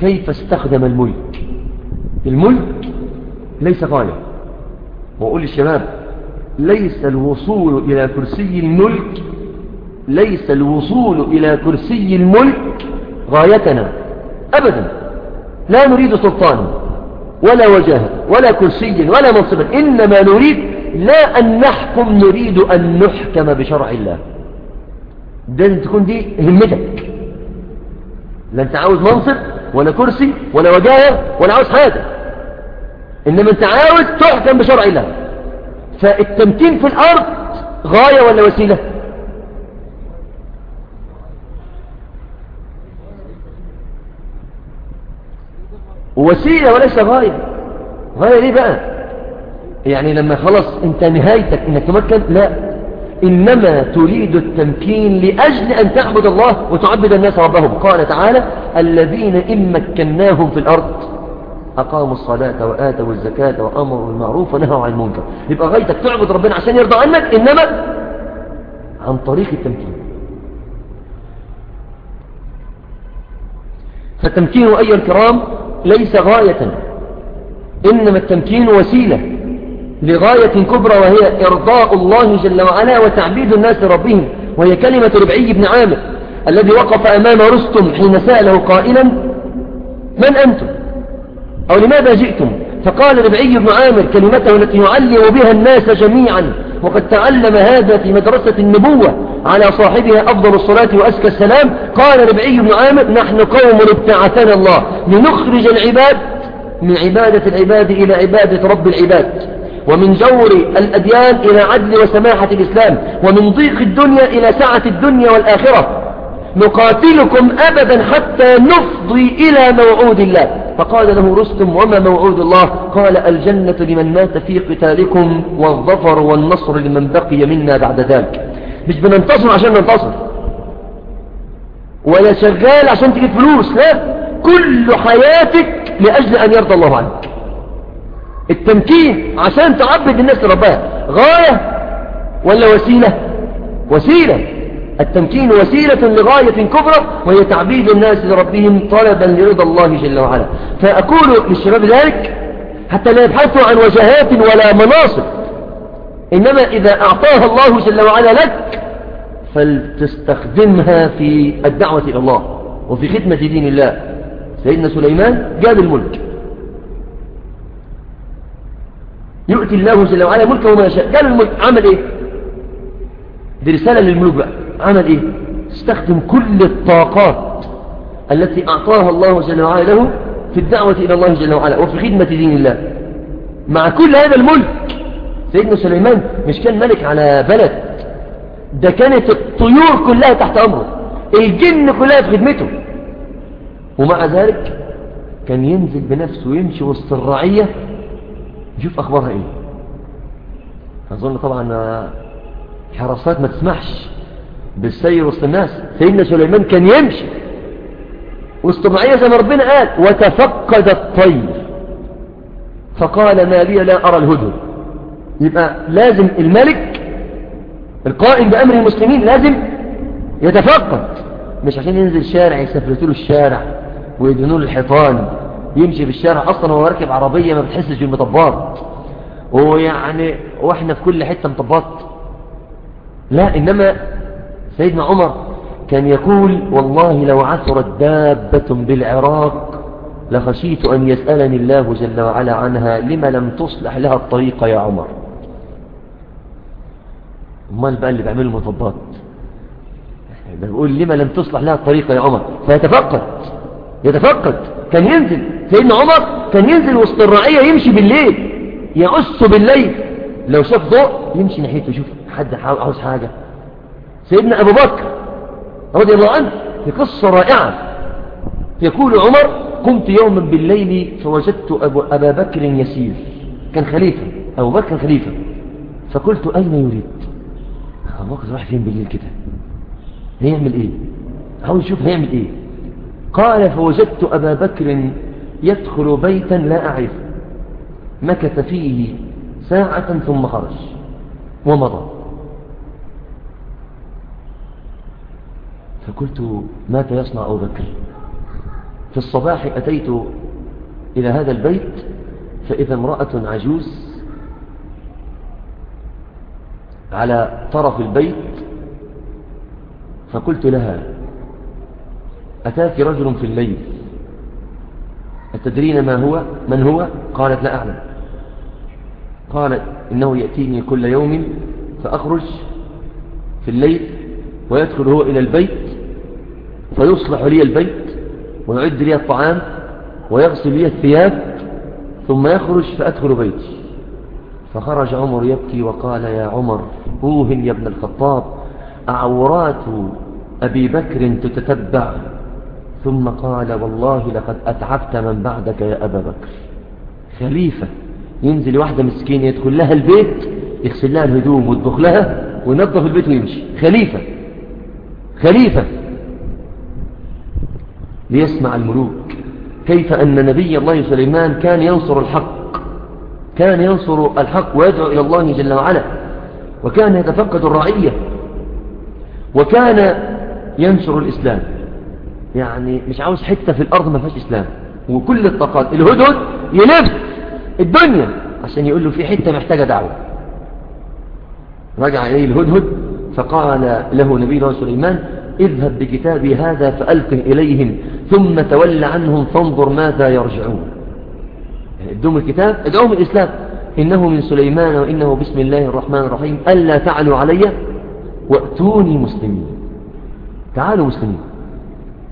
كيف استخدم الملك؟ الملك ليس غاية وأقول للشباب ليس الوصول إلى كرسي الملك ليس الوصول إلى كرسي الملك غايتنا أبدا. لا نريد سلطانا ولا وجاهة ولا كرسي ولا منصبا إنما نريد لا أن نحكم نريد أن نحكم بشرع الله. ده تكون دي همتك لا أنت عاوز منصب ولا كرسي ولا وجاهة ولا عاوز حاجة. إنما أنت عاوز تحكم بشرع الله. فالتمكين في الأرض غاية ولا وسيلة؟ وسيلة وليس غاية. غاية ليه بقى؟ يعني لما خلص أنت نهايتك إنك تمكن لا. إنما تريد التمكين لأجل أن تعبد الله وتعبد الناس ربهم. قال تعالى الذين إن مكناهم في الأرض أقاموا الصلاة وآتوا الزكاة وأمروا بالمعروف ونهوا عن المنكر. يبقى غايتك تعبد ربنا عشان يرضى عنك إنما عن طريق التمكين. فالتمكين أيها الكرام ليس غاية إنما التمكين وسيلة. لغاية كبرى وهي إرضاء الله جل وعلا وتعبيد الناس ربهم وهي كلمة ربعي بن عامر الذي وقف أمام رستم حين سأله قائلا من أنتم؟ أو لماذا جئتم؟ فقال ربعي بن عامر كلمته التي يعلم بها الناس جميعا وقد تعلم هذا في مدرسة النبوة على صاحبها أفضل الصلاة وأزكى السلام. قال ربعي بن عامر نحن قوم ابتعثنا الله لنخرج العباد من عبادة العباد إلى عبادة رب العباد. ومن جور الأديان إلى عدل وسماحة الإسلام ومن ضيق الدنيا إلى سعة الدنيا والآخرة. نقاتلكم أبدا حتى نفضي إلى موعود الله. فقال له رستم وما موعود الله؟ قال الجنة لمن مات في قتالكم والظفر والنصر لمن بقي منا بعد ذلك مش بننتصر عشان ننتصر. ولا شغال عشان تجيب فلوس لا. كل حياتك لأجل أن يرضى الله عنك. التمكين عشان تعبد الناس ربها. غاية ولا وسيلة؟ وسيلة. التمكين وسيلة لغاية كبرى وهي تعبيد الناس لربهم طلبا لرضا الله جل وعلا. فأقول للشباب ذلك حتى لا يبحثوا عن وجهات ولا مناصب. إنما إذا أعطاها الله جل وعلا لك فلتستخدمها في الدعوة إلى الله وفي خدمة دين الله. سيدنا سليمان جاب الملك. يؤتي الله جل وعلا ملكه وما يشاء. قال الملك عمل إيه؟ دي رسالة للملوك بقى. عمل إيه؟ استخدم كل الطاقات التي أعطاها الله جل وعلا له في الدعوة إلى الله جل وعلا وفي خدمة دين الله. مع كل هذا الملك سيدنا سليمان مش كان ملك على بلد ده كانت الطيور كلها تحت أمره الجن كلها في خدمته. ومع ذلك كان ينزل بنفسه ويمشي وسط الرعية يشوف أخبارها إيه؟ أظن طبعا حراسات ما تسمحش بالسير وسط الناس. سيدنا سليمان كان يمشي. وسط زي ما ربنا قال وتفقد الطير. فقال ما لي لا أرى الهدهد. يبقى لازم الملك القائم بأمر المسلمين لازم يتفقد. مش عشان ينزل شارع يسفلتوا له الشارع ويدهنوا له الحيطان. يمشي في الشارع أصلا وهو راكب عربية ما بتحسش بالمطبات ويعني وإحنا في كل حتة مطبات. لا إنما سيدنا عمر كان يقول والله لو عثرت دابة بالعراق لخشيت أن يسألني الله جل وعلا عنها لما لم تصلح لها الطريقة يا عمر؟ أمال بقى اللي بيعملوا مطبات. بيقول لما لم تصلح لها الطريقة يا عمر؟ فيتفقد. يتفقد. كان ينزل. سيدنا عمر كان ينزل وسط الرعية يمشي بالليل يعص بالليل. لو شاف ضوء يمشي ناحيته يشوف حد عاوز حاجة. سيدنا أبو بكر رضي الله عنه في قصة رائعة. يقول عمر قمت يوما بالليل فوجدت أبو أبا بكر يسير. كان خليفة أبو بكر خليفة. فقلت أين يريد؟ أبو بكر راح فين بالليل كده؟ هيعمل إيه؟ عاوز يشوف هيعمل إيه؟ قال فوجدت أبا بكر يدخل بيتا لا أعرف. مكث فيه ساعة ثم خرج ومضى. فقلت ماذا يصنع أبو بكر؟ في الصباح أتيت إلى هذا البيت فإذا امرأة عجوز على طرف البيت فقلت لها أتاك رجل في الليل. أتدرين ما هو؟ من هو؟ قالت لا أعلم. قالت إنه يأتيني كل يوم فأخرج في الليل ويدخل هو إلى البيت فيصلح لي البيت ويعد لي الطعام ويغسل لي الثياب ثم يخرج فأدخل بيتي. فخرج عمر يبكي وقال يا عمر اوهن يا ابن الخطاب أعورات أبي بكر تتتبع ثم قال والله لقد أتعبت من بعدك يا أبا بكر. خليفة ينزل واحدة مسكينة يدخل لها البيت يغسل لها الهدوم ويطبخ لها وينظف البيت ويمشي. خليفة خليفة. ليسمع الملوك. كيف أن نبي الله سليمان كان ينصر الحق؟ كان ينصر الحق ويدعو إلى الله جل وعلا. وكان يتفقد الرعية. وكان ينشر الإسلام. يعني مش عاوز حتة في الأرض ما فيهاش إسلام. وكل الطاقات الهدهد يلف الدنيا عشان يقول له في حتة محتاجة دعوة. رجع إليه الهدهد فقال له نبي الله سليمان اذهب بكتابي هذا فألق إليهم ثم تول عنهم فانظر ماذا يرجعون. يعني ادوم الكتاب ادعوهم الإسلام. إنه من سليمان وإنه بسم الله الرحمن الرحيم ألا تعلوا علي وأتوني مسلمين. تعالوا مسلمين.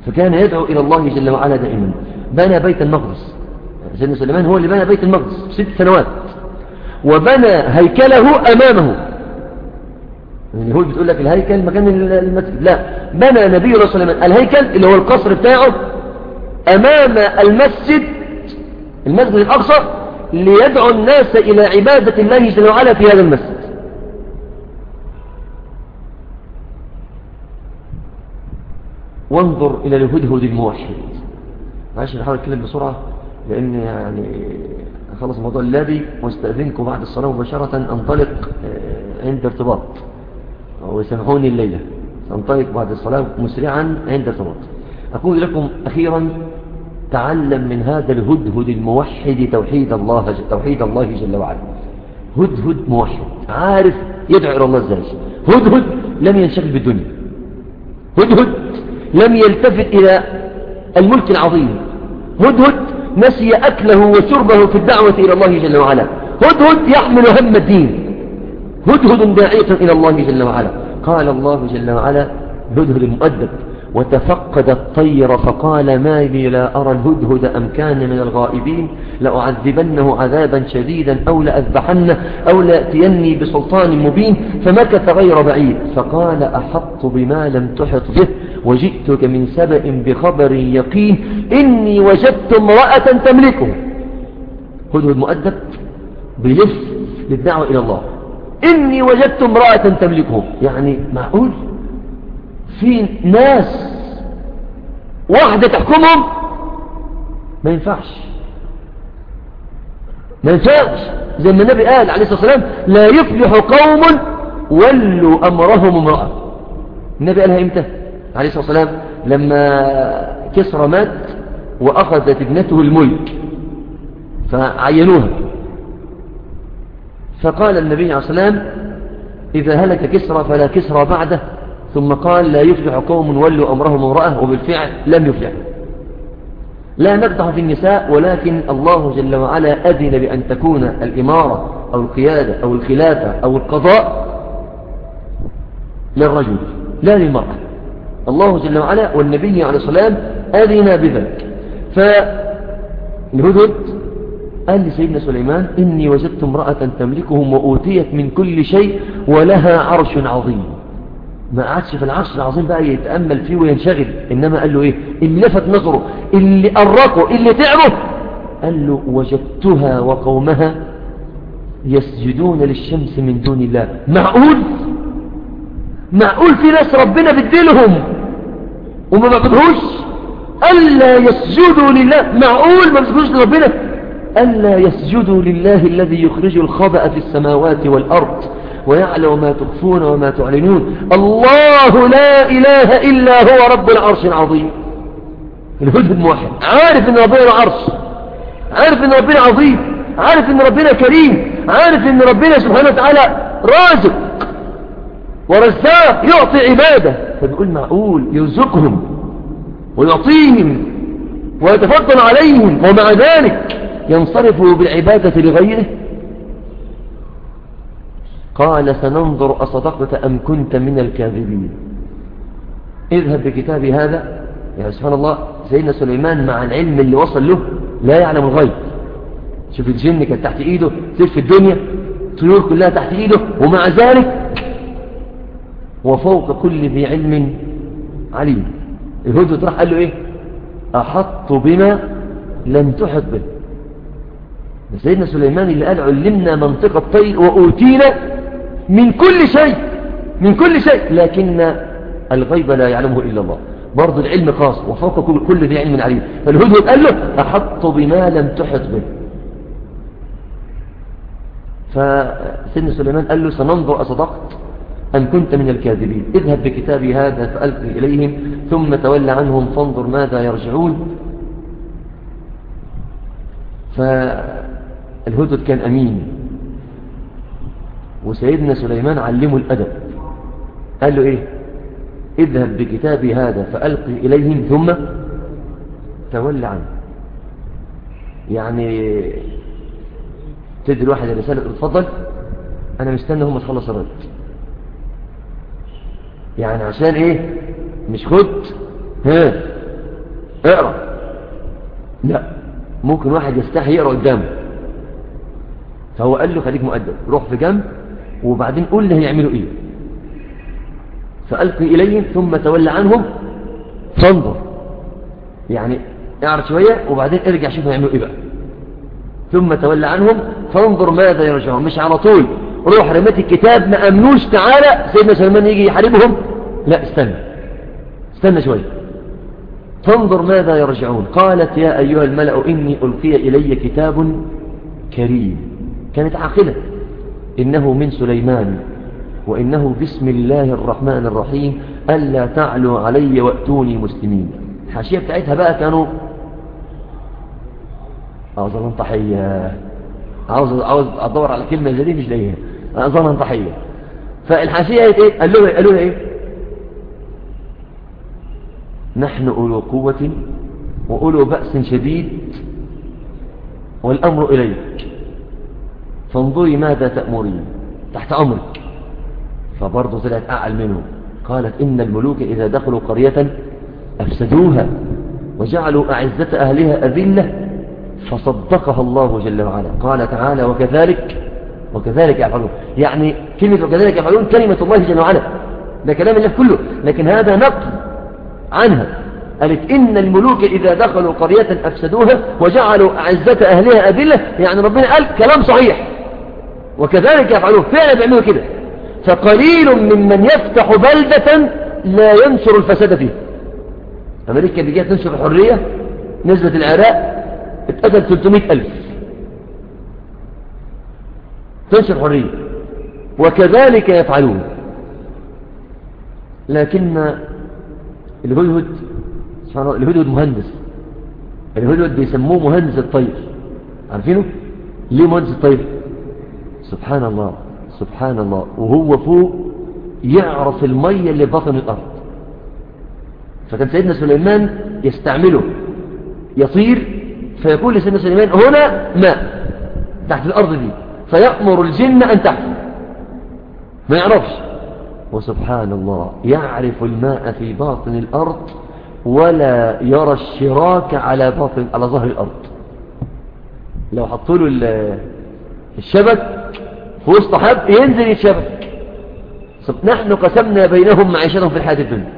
فكان يدعو إلى الله جل وعلا دائما. بنى بيت المقدس. سيدنا سليمان هو اللي بنى بيت المقدس. ست سنوات. وبنى هيكله أمامه. يعني هو بتقول لك الهيكل مكان المسجد. لا. بنى نبي الله سليمان الهيكل اللي هو القصر بتاعه أمام المسجد المسجد الأقصى ليدعو الناس إلى عبادة الله جل وعلا في هذا المسجد. وانظر إلى الهدهد الموحد. معلش نحاول أتكلم بسرعة لأن يعني خلص موضوع اللابي وأستأذنكم بعد الصلاة مباشرة. أنطلق آه، عند ارتباط. ويسمحوني الليلة. سأنطلق بعد الصلاة مسرعا عند ارتباط. أقول لكم أخيرا تعلم من هذا الهدهد الموحد توحيد الله توحيد الله جل وعلا. هدهد موحد. عارف يدعو إلى الله إزاي هدهد لم ينشغل بالدنيا. هدهد لم يلتفت إلى الملك العظيم. هدهد نسي أكله وشربه في الدعوة إلى الله جل وعلا. هدهد يحمل هم الدين. هدهد داعية إلى الله جل وعلا. قال الله جل وعلا هدهد المؤدب وتفقد الطير فقال ما لي لا أرى الهدهد أم كان من الغائبين. لأعذبنه عذابا شديدا أو لأذبحنه أو لأتيني بسلطان مبين فمكث غير بعيد. فقال أحط بما لم تحط به. وجئتك من سبأ بخبر يقين إني وجدت امرأة تملكه. هدهد مؤدب بلف للدعوة إلى الله. إني وجدت امرأة تملكهم يعني معقول؟ في ناس واحدة تحكمهم؟ ما ينفعش. ما ينفعش. زي ما النبي قال عليه الصلاة والسلام لا يفلح قوم ولوا أمرهم امرأة. النبي قالها إمتى؟ عليه الصلاة والسلام لما كسرى مات وأخذت ابنته الملك فعينوها. فقال النبي عليه الصلاة والسلام إذا هلك كسرى فلا كسرى بعده ثم قال لا يفلح قوم ولوا أمرهم امرأة وبالفعل لم يفلح. لا نقطع في النساء ولكن الله جل وعلا أذن بأن تكون الإمارة أو القيادة أو الخلافة أو القضاء للرجل لا للمرأة. الله جل وعلا والنبي عليه والسلام أذن بذلك. فالهدد قال لسيدنا سليمان إني وجدت امرأة تملكهم وأوتيت من كل شيء ولها عرش عظيم. ما قعدش في العرش العظيم بقى يتأمل فيه وينشغل. إنما قال له إيه؟ اللي لفت نظره اللي أرقه اللي تعبه. قال له وجدتها وقومها يسجدون للشمس من دون الله. معقول؟ معقول في ناس ربنا بدلهم وما بقدهوش ألا يسجدوا لله. معقول ما بيسجدوش لربنا؟ ألا يسجدوا لله الذي يخرج الخبأ في السماوات والأرض ويعلم ما تخفون وما تعلنون. الله لا إله إلا هو رب العرش العظيم. الهدهد موحد عارف إن ربنا العرش عارف إن ربنا عظيم. عارف إن ربنا كريم. عارف إن ربنا سبحانه وتعالى رازق. ورزاق. يعطي عبادة. فبيقول معقول يرزقهم ويعطيهم ويتفضل عليهم ومع ذلك ينصرف بالعبادة لغيره. قال سننظر أصدقت أم كنت من الكاذبين. اذهب بكتابي هذا. يا سبحان الله سيدنا سليمان مع العلم اللي وصل له لا يعلم الغيب. شوف الجن كان تحت إيده سيف الدنيا طيور كلها تحت إيده ومع ذلك وفوق كل ذي علم عليم. الهدهد راح قال له إيه؟ أحط بما لم تحط به. سيدنا سليمان اللي قال علمنا منطق الطير وأوتينا من كل شيء من كل شيء لكن الغيب لا يعلمه إلا الله. برضه العلم خاص وفوق كل ذي علم عليم. فالهدهد قال له أحط بما لم تحط به. فسيدنا سليمان قال له سننظر أصدقت؟ أم كنت من الكاذبين. اذهب بكتابي هذا فألقي إليهم ثم تولى عنهم فانظر ماذا يرجعون. فالهدد كان أمين. وسيدنا سليمان علمه الأدب. قال له إيه؟ اذهب بكتابي هذا فألقي إليهم ثم تولى عنه. يعني تدي الواحد الرسالة تفضل أنا مستنى هم تخلص الرد. يعني عشان إيه؟ مش خد؟ ها؟ اقرأ. لا ممكن واحد يستحي يقرأ قدامه. فهو قال له خليك مؤدب روح في جنب وبعدين قول لي هيعملوا إيه. فألقي إليهم ثم تولى عنهم فانظر. يعني اعرض شوية وبعدين ارجع شوف هيعملوا إيه بقى. ثم تولى عنهم فانظر ماذا يرجعون. مش على طول. روح رميت الكتاب ما أمنوش تعالى سيدنا سلمان يجي يحاربهم؟ لا استنى. استنى شوية فانظر ماذا يرجعون. قالت يا أيها الملأ إني ألقي إلي كتاب كريم. كانت عاقلة. إنه من سليمان وإنه بسم الله الرحمن الرحيم. ألا تعلوا علي وأتوني مسلمين. الحاشية بتاعتها بقى كانوا عاوز تحية عاوز عاوز أدور على كلمة زي مش لاقيها. اظن تحيه فالحاشية إيه؟ قال له قالوا إيه؟ نحن أولو قوة وأولو بأس شديد والأمر إليك. فانظري ماذا تأمرين. تحت أمرك. فبرضه طلعت أعل منه. قالت إن الملوك إذا دخلوا قرية أفسدوها وجعلوا أعزة أهلها أذلة فصدقها الله جل وعلا. قال تعالى وكذلك وكذلك يفعلون. يعني كلمة وكذلك يفعلون كلمة الله جل وعلا. ده كلام الله كله. لكن هذا نقل عنها. قالت إن الملوك إذا دخلوا قرية أفسدوها وجعلوا أعزة أهلها أذلة. يعني ربنا قال كلام صحيح. وكذلك يفعلون. فعلا بيعملوا كده. فقليل ممن يفتح بلدة لا ينشر الفساد فيه أمريكا جاءت تنشر الحرية نزلت العراق. اتقتل 300 ألف. تنشر حرية وكذلك يفعلون. لكن الهدهد الهدهد مهندس. الهدهد بيسموه مهندس الطير. عارفينه؟ ليه مهندس الطير؟ سبحان الله سبحان الله. وهو فوق يعرف المية اللي بطن الأرض. فكان سيدنا سليمان يستعمله. يطير فيقول لسيدنا سليمان هنا ماء تحت الأرض دي. فيأمر الجن أن تحفر ما يعرفش. وسبحان الله يعرف الماء في باطن الأرض ولا يرى الشراك على باطن على ظهر الأرض. لو حطوا له الشبك في وسط حب ينزل يتشبك نحن قسمنا بينهم معيشتهم في الحياة الدنيا.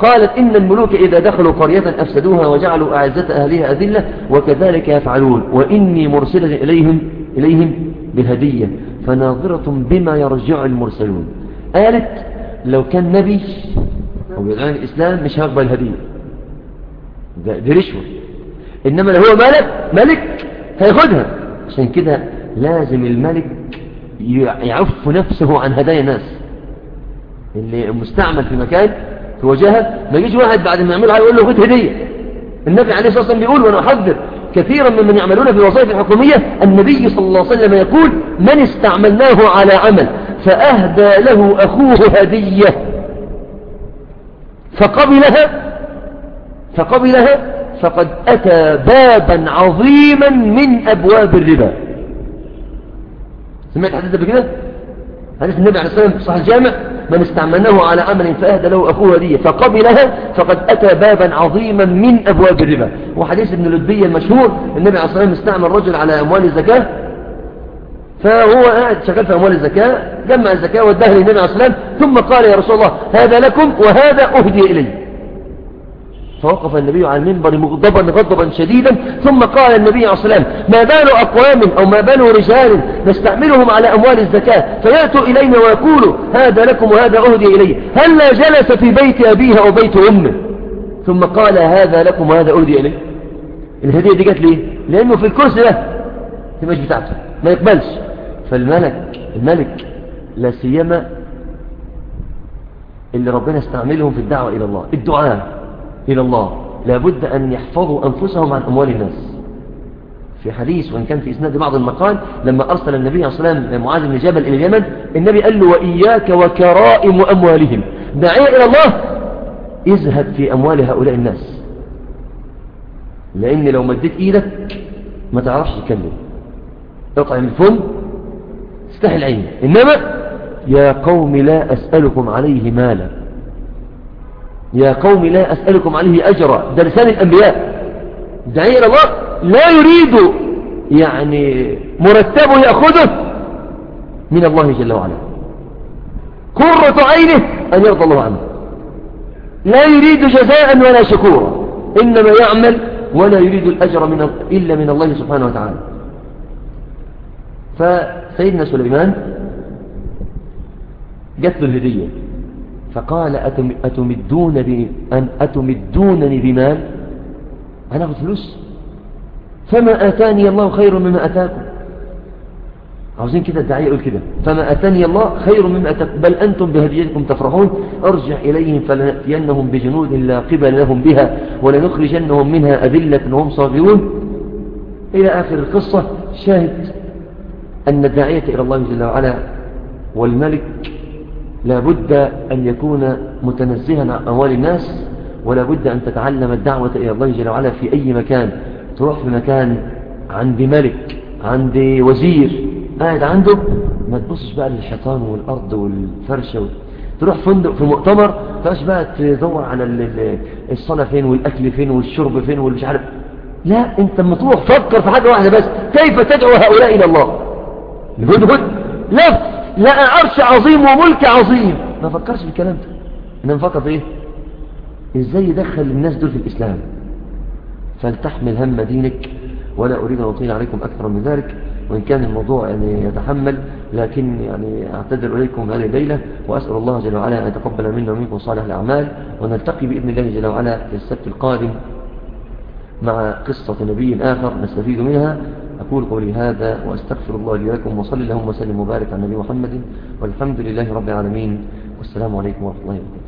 قالت إن الملوك إذا دخلوا قرية أفسدوها وجعلوا أعزة أهلها أذلة وكذلك يفعلون وإني مرسلة إليهم, إليهم بالهدية فناظرة بما يرجع المرسلون. قالت لو كان نبي أو يدعون الإسلام مش هقبل الهدية دي رشوة. إنما لو هو ملك ملك هياخدها. عشان كده لازم الملك يعف نفسه عن هدايا الناس. اللي مستعمل في مكان في وجهها ما يجيش واحد بعد ما يعملها يقول له خد هدية. النبي عليه الصلاة والسلام بيقول وأنا أحذر كثيرا ممن يعملون في الوظائف الحكومية النبي صلى الله عليه وسلم يقول من استعملناه على عمل فأهدى له أخوه هدية. فقبلها فقبلها فقد أتى بابا عظيما من أبواب الربا. سمعت حديث بكده حديث النبي عليه الصلاة والسلام في صحيح الجامع؟ من استعملناه على عمل فأهدى له أخوه هدية فقبلها فقد أتى بابا عظيما من أبواب الربا. وحديث ابن لدبي المشهور النبي عليه الصلاة والسلام استعمل رجل على أموال الزكاة فهو قاعد شغال في أموال الزكاة جمع الزكاة واداها للنبي عليه الصلاة والسلام ثم قال يا رسول الله هذا لكم وهذا أهدي إلي. فوقف النبي على المنبر مغضبا غضبا شديدا ثم قال النبي عليه الصلاة والسلام ما بال أقوام أو ما بال رجال نستعملهم على أموال الزكاة فيأتوا إلينا ويقولوا هذا لكم وهذا أهدي إلي هل لا جلس في بيت أبيه أو بيت أمه؟ ثم قال هذا لكم وهذا أهدي إلي. الهدية دي جت ليه؟ لأنه في الكرسي ده مش بتاعته ما يقبلش. فالملك الملك لا سيما اللي ربنا استعملهم في الدعوة إلى الله الدعاء. إلى الله. لابد أن يحفظوا أنفسهم عن أموال الناس. في حديث وإن كان في إسناد بعض المقال لما أرسل النبي عليه الصلاة والسلام معاذ بن جبل إلى اليمن النبي قال له وإياك وكرائم أموالهم. داعية إلى الله. اذهب في أموال هؤلاء الناس. لأن لو مديت إيدك ما تعرفش تكلم اطعم الفم استحي العين. إنما يا قوم لا أسألكم عليه مالا. يا قوم لا أسألكم عليه أجرا. ده لسان الأنبياء. دعي إلى الله. لا يريد يعني مرتبه يأخذه من الله جل وعلا. قرة عينه أن يرضى الله عنه. لا يريد جزاء ولا شكورا. إنما يعمل ولا يريد الأجر من إلا من الله سبحانه وتعالى. فسيدنا سليمان جت له الهدية. فقال أتمدون بي أن أتمدونني بمال؟ أنا أخذ فلوس. فما آتاني الله خير مما أتاكم. عاوزين كده الدعية يقول كده. فما أتاني الله خير مما أتاكم. بل أنتم بهديتكم تفرحون. أرجع إليهم فلنأتينهم بجنود لا قبل لهم بها ولنخرجنهم منها أذلة وهم صاغرون. إلى آخر القصة. شاهد أن الداعية إلى الله جل وعلا والملك لا بد أن يكون متنزها عن أموال الناس ولا بد أن تتعلم الدعوة إلى الله جل وعلا في أي مكان. تروح في مكان عند ملك عند وزير قاعد عنده ما تبصش بقى للحيطان والأرض والفرشة تروح فندق في مؤتمر تبقاش بقى تدور على الصلاة فين والأكل فين والشرب فين والمش عارف. لا أنت لما تروح فكر في حاجة واحدة بس كيف تدعو هؤلاء إلى الله؟ الهدهد لف لقى عرش عظيم وملك عظيم. ما فكرش في الكلام ده. إنما فكر في إيه؟ إزاي يدخل الناس دول في الإسلام؟ فلتحمل هم دينك ولا أريد أن أطيل عليكم أكثر من ذلك. وإن كان الموضوع يعني يتحمل لكن يعني أعتذر إليكم هذه الليلة وأسأل الله جل وعلا أن يتقبل منا ومنكم صالح الأعمال. ونلتقي بإذن الله جل وعلا في السبت القادم مع قصة نبي آخر نستفيد منها. أقول قولي هذا وأستغفر الله لي ولكم وصلي اللهم وسلم وبارك على نبي محمد والحمد لله رب العالمين والسلام عليكم ورحمة الله وبركاته.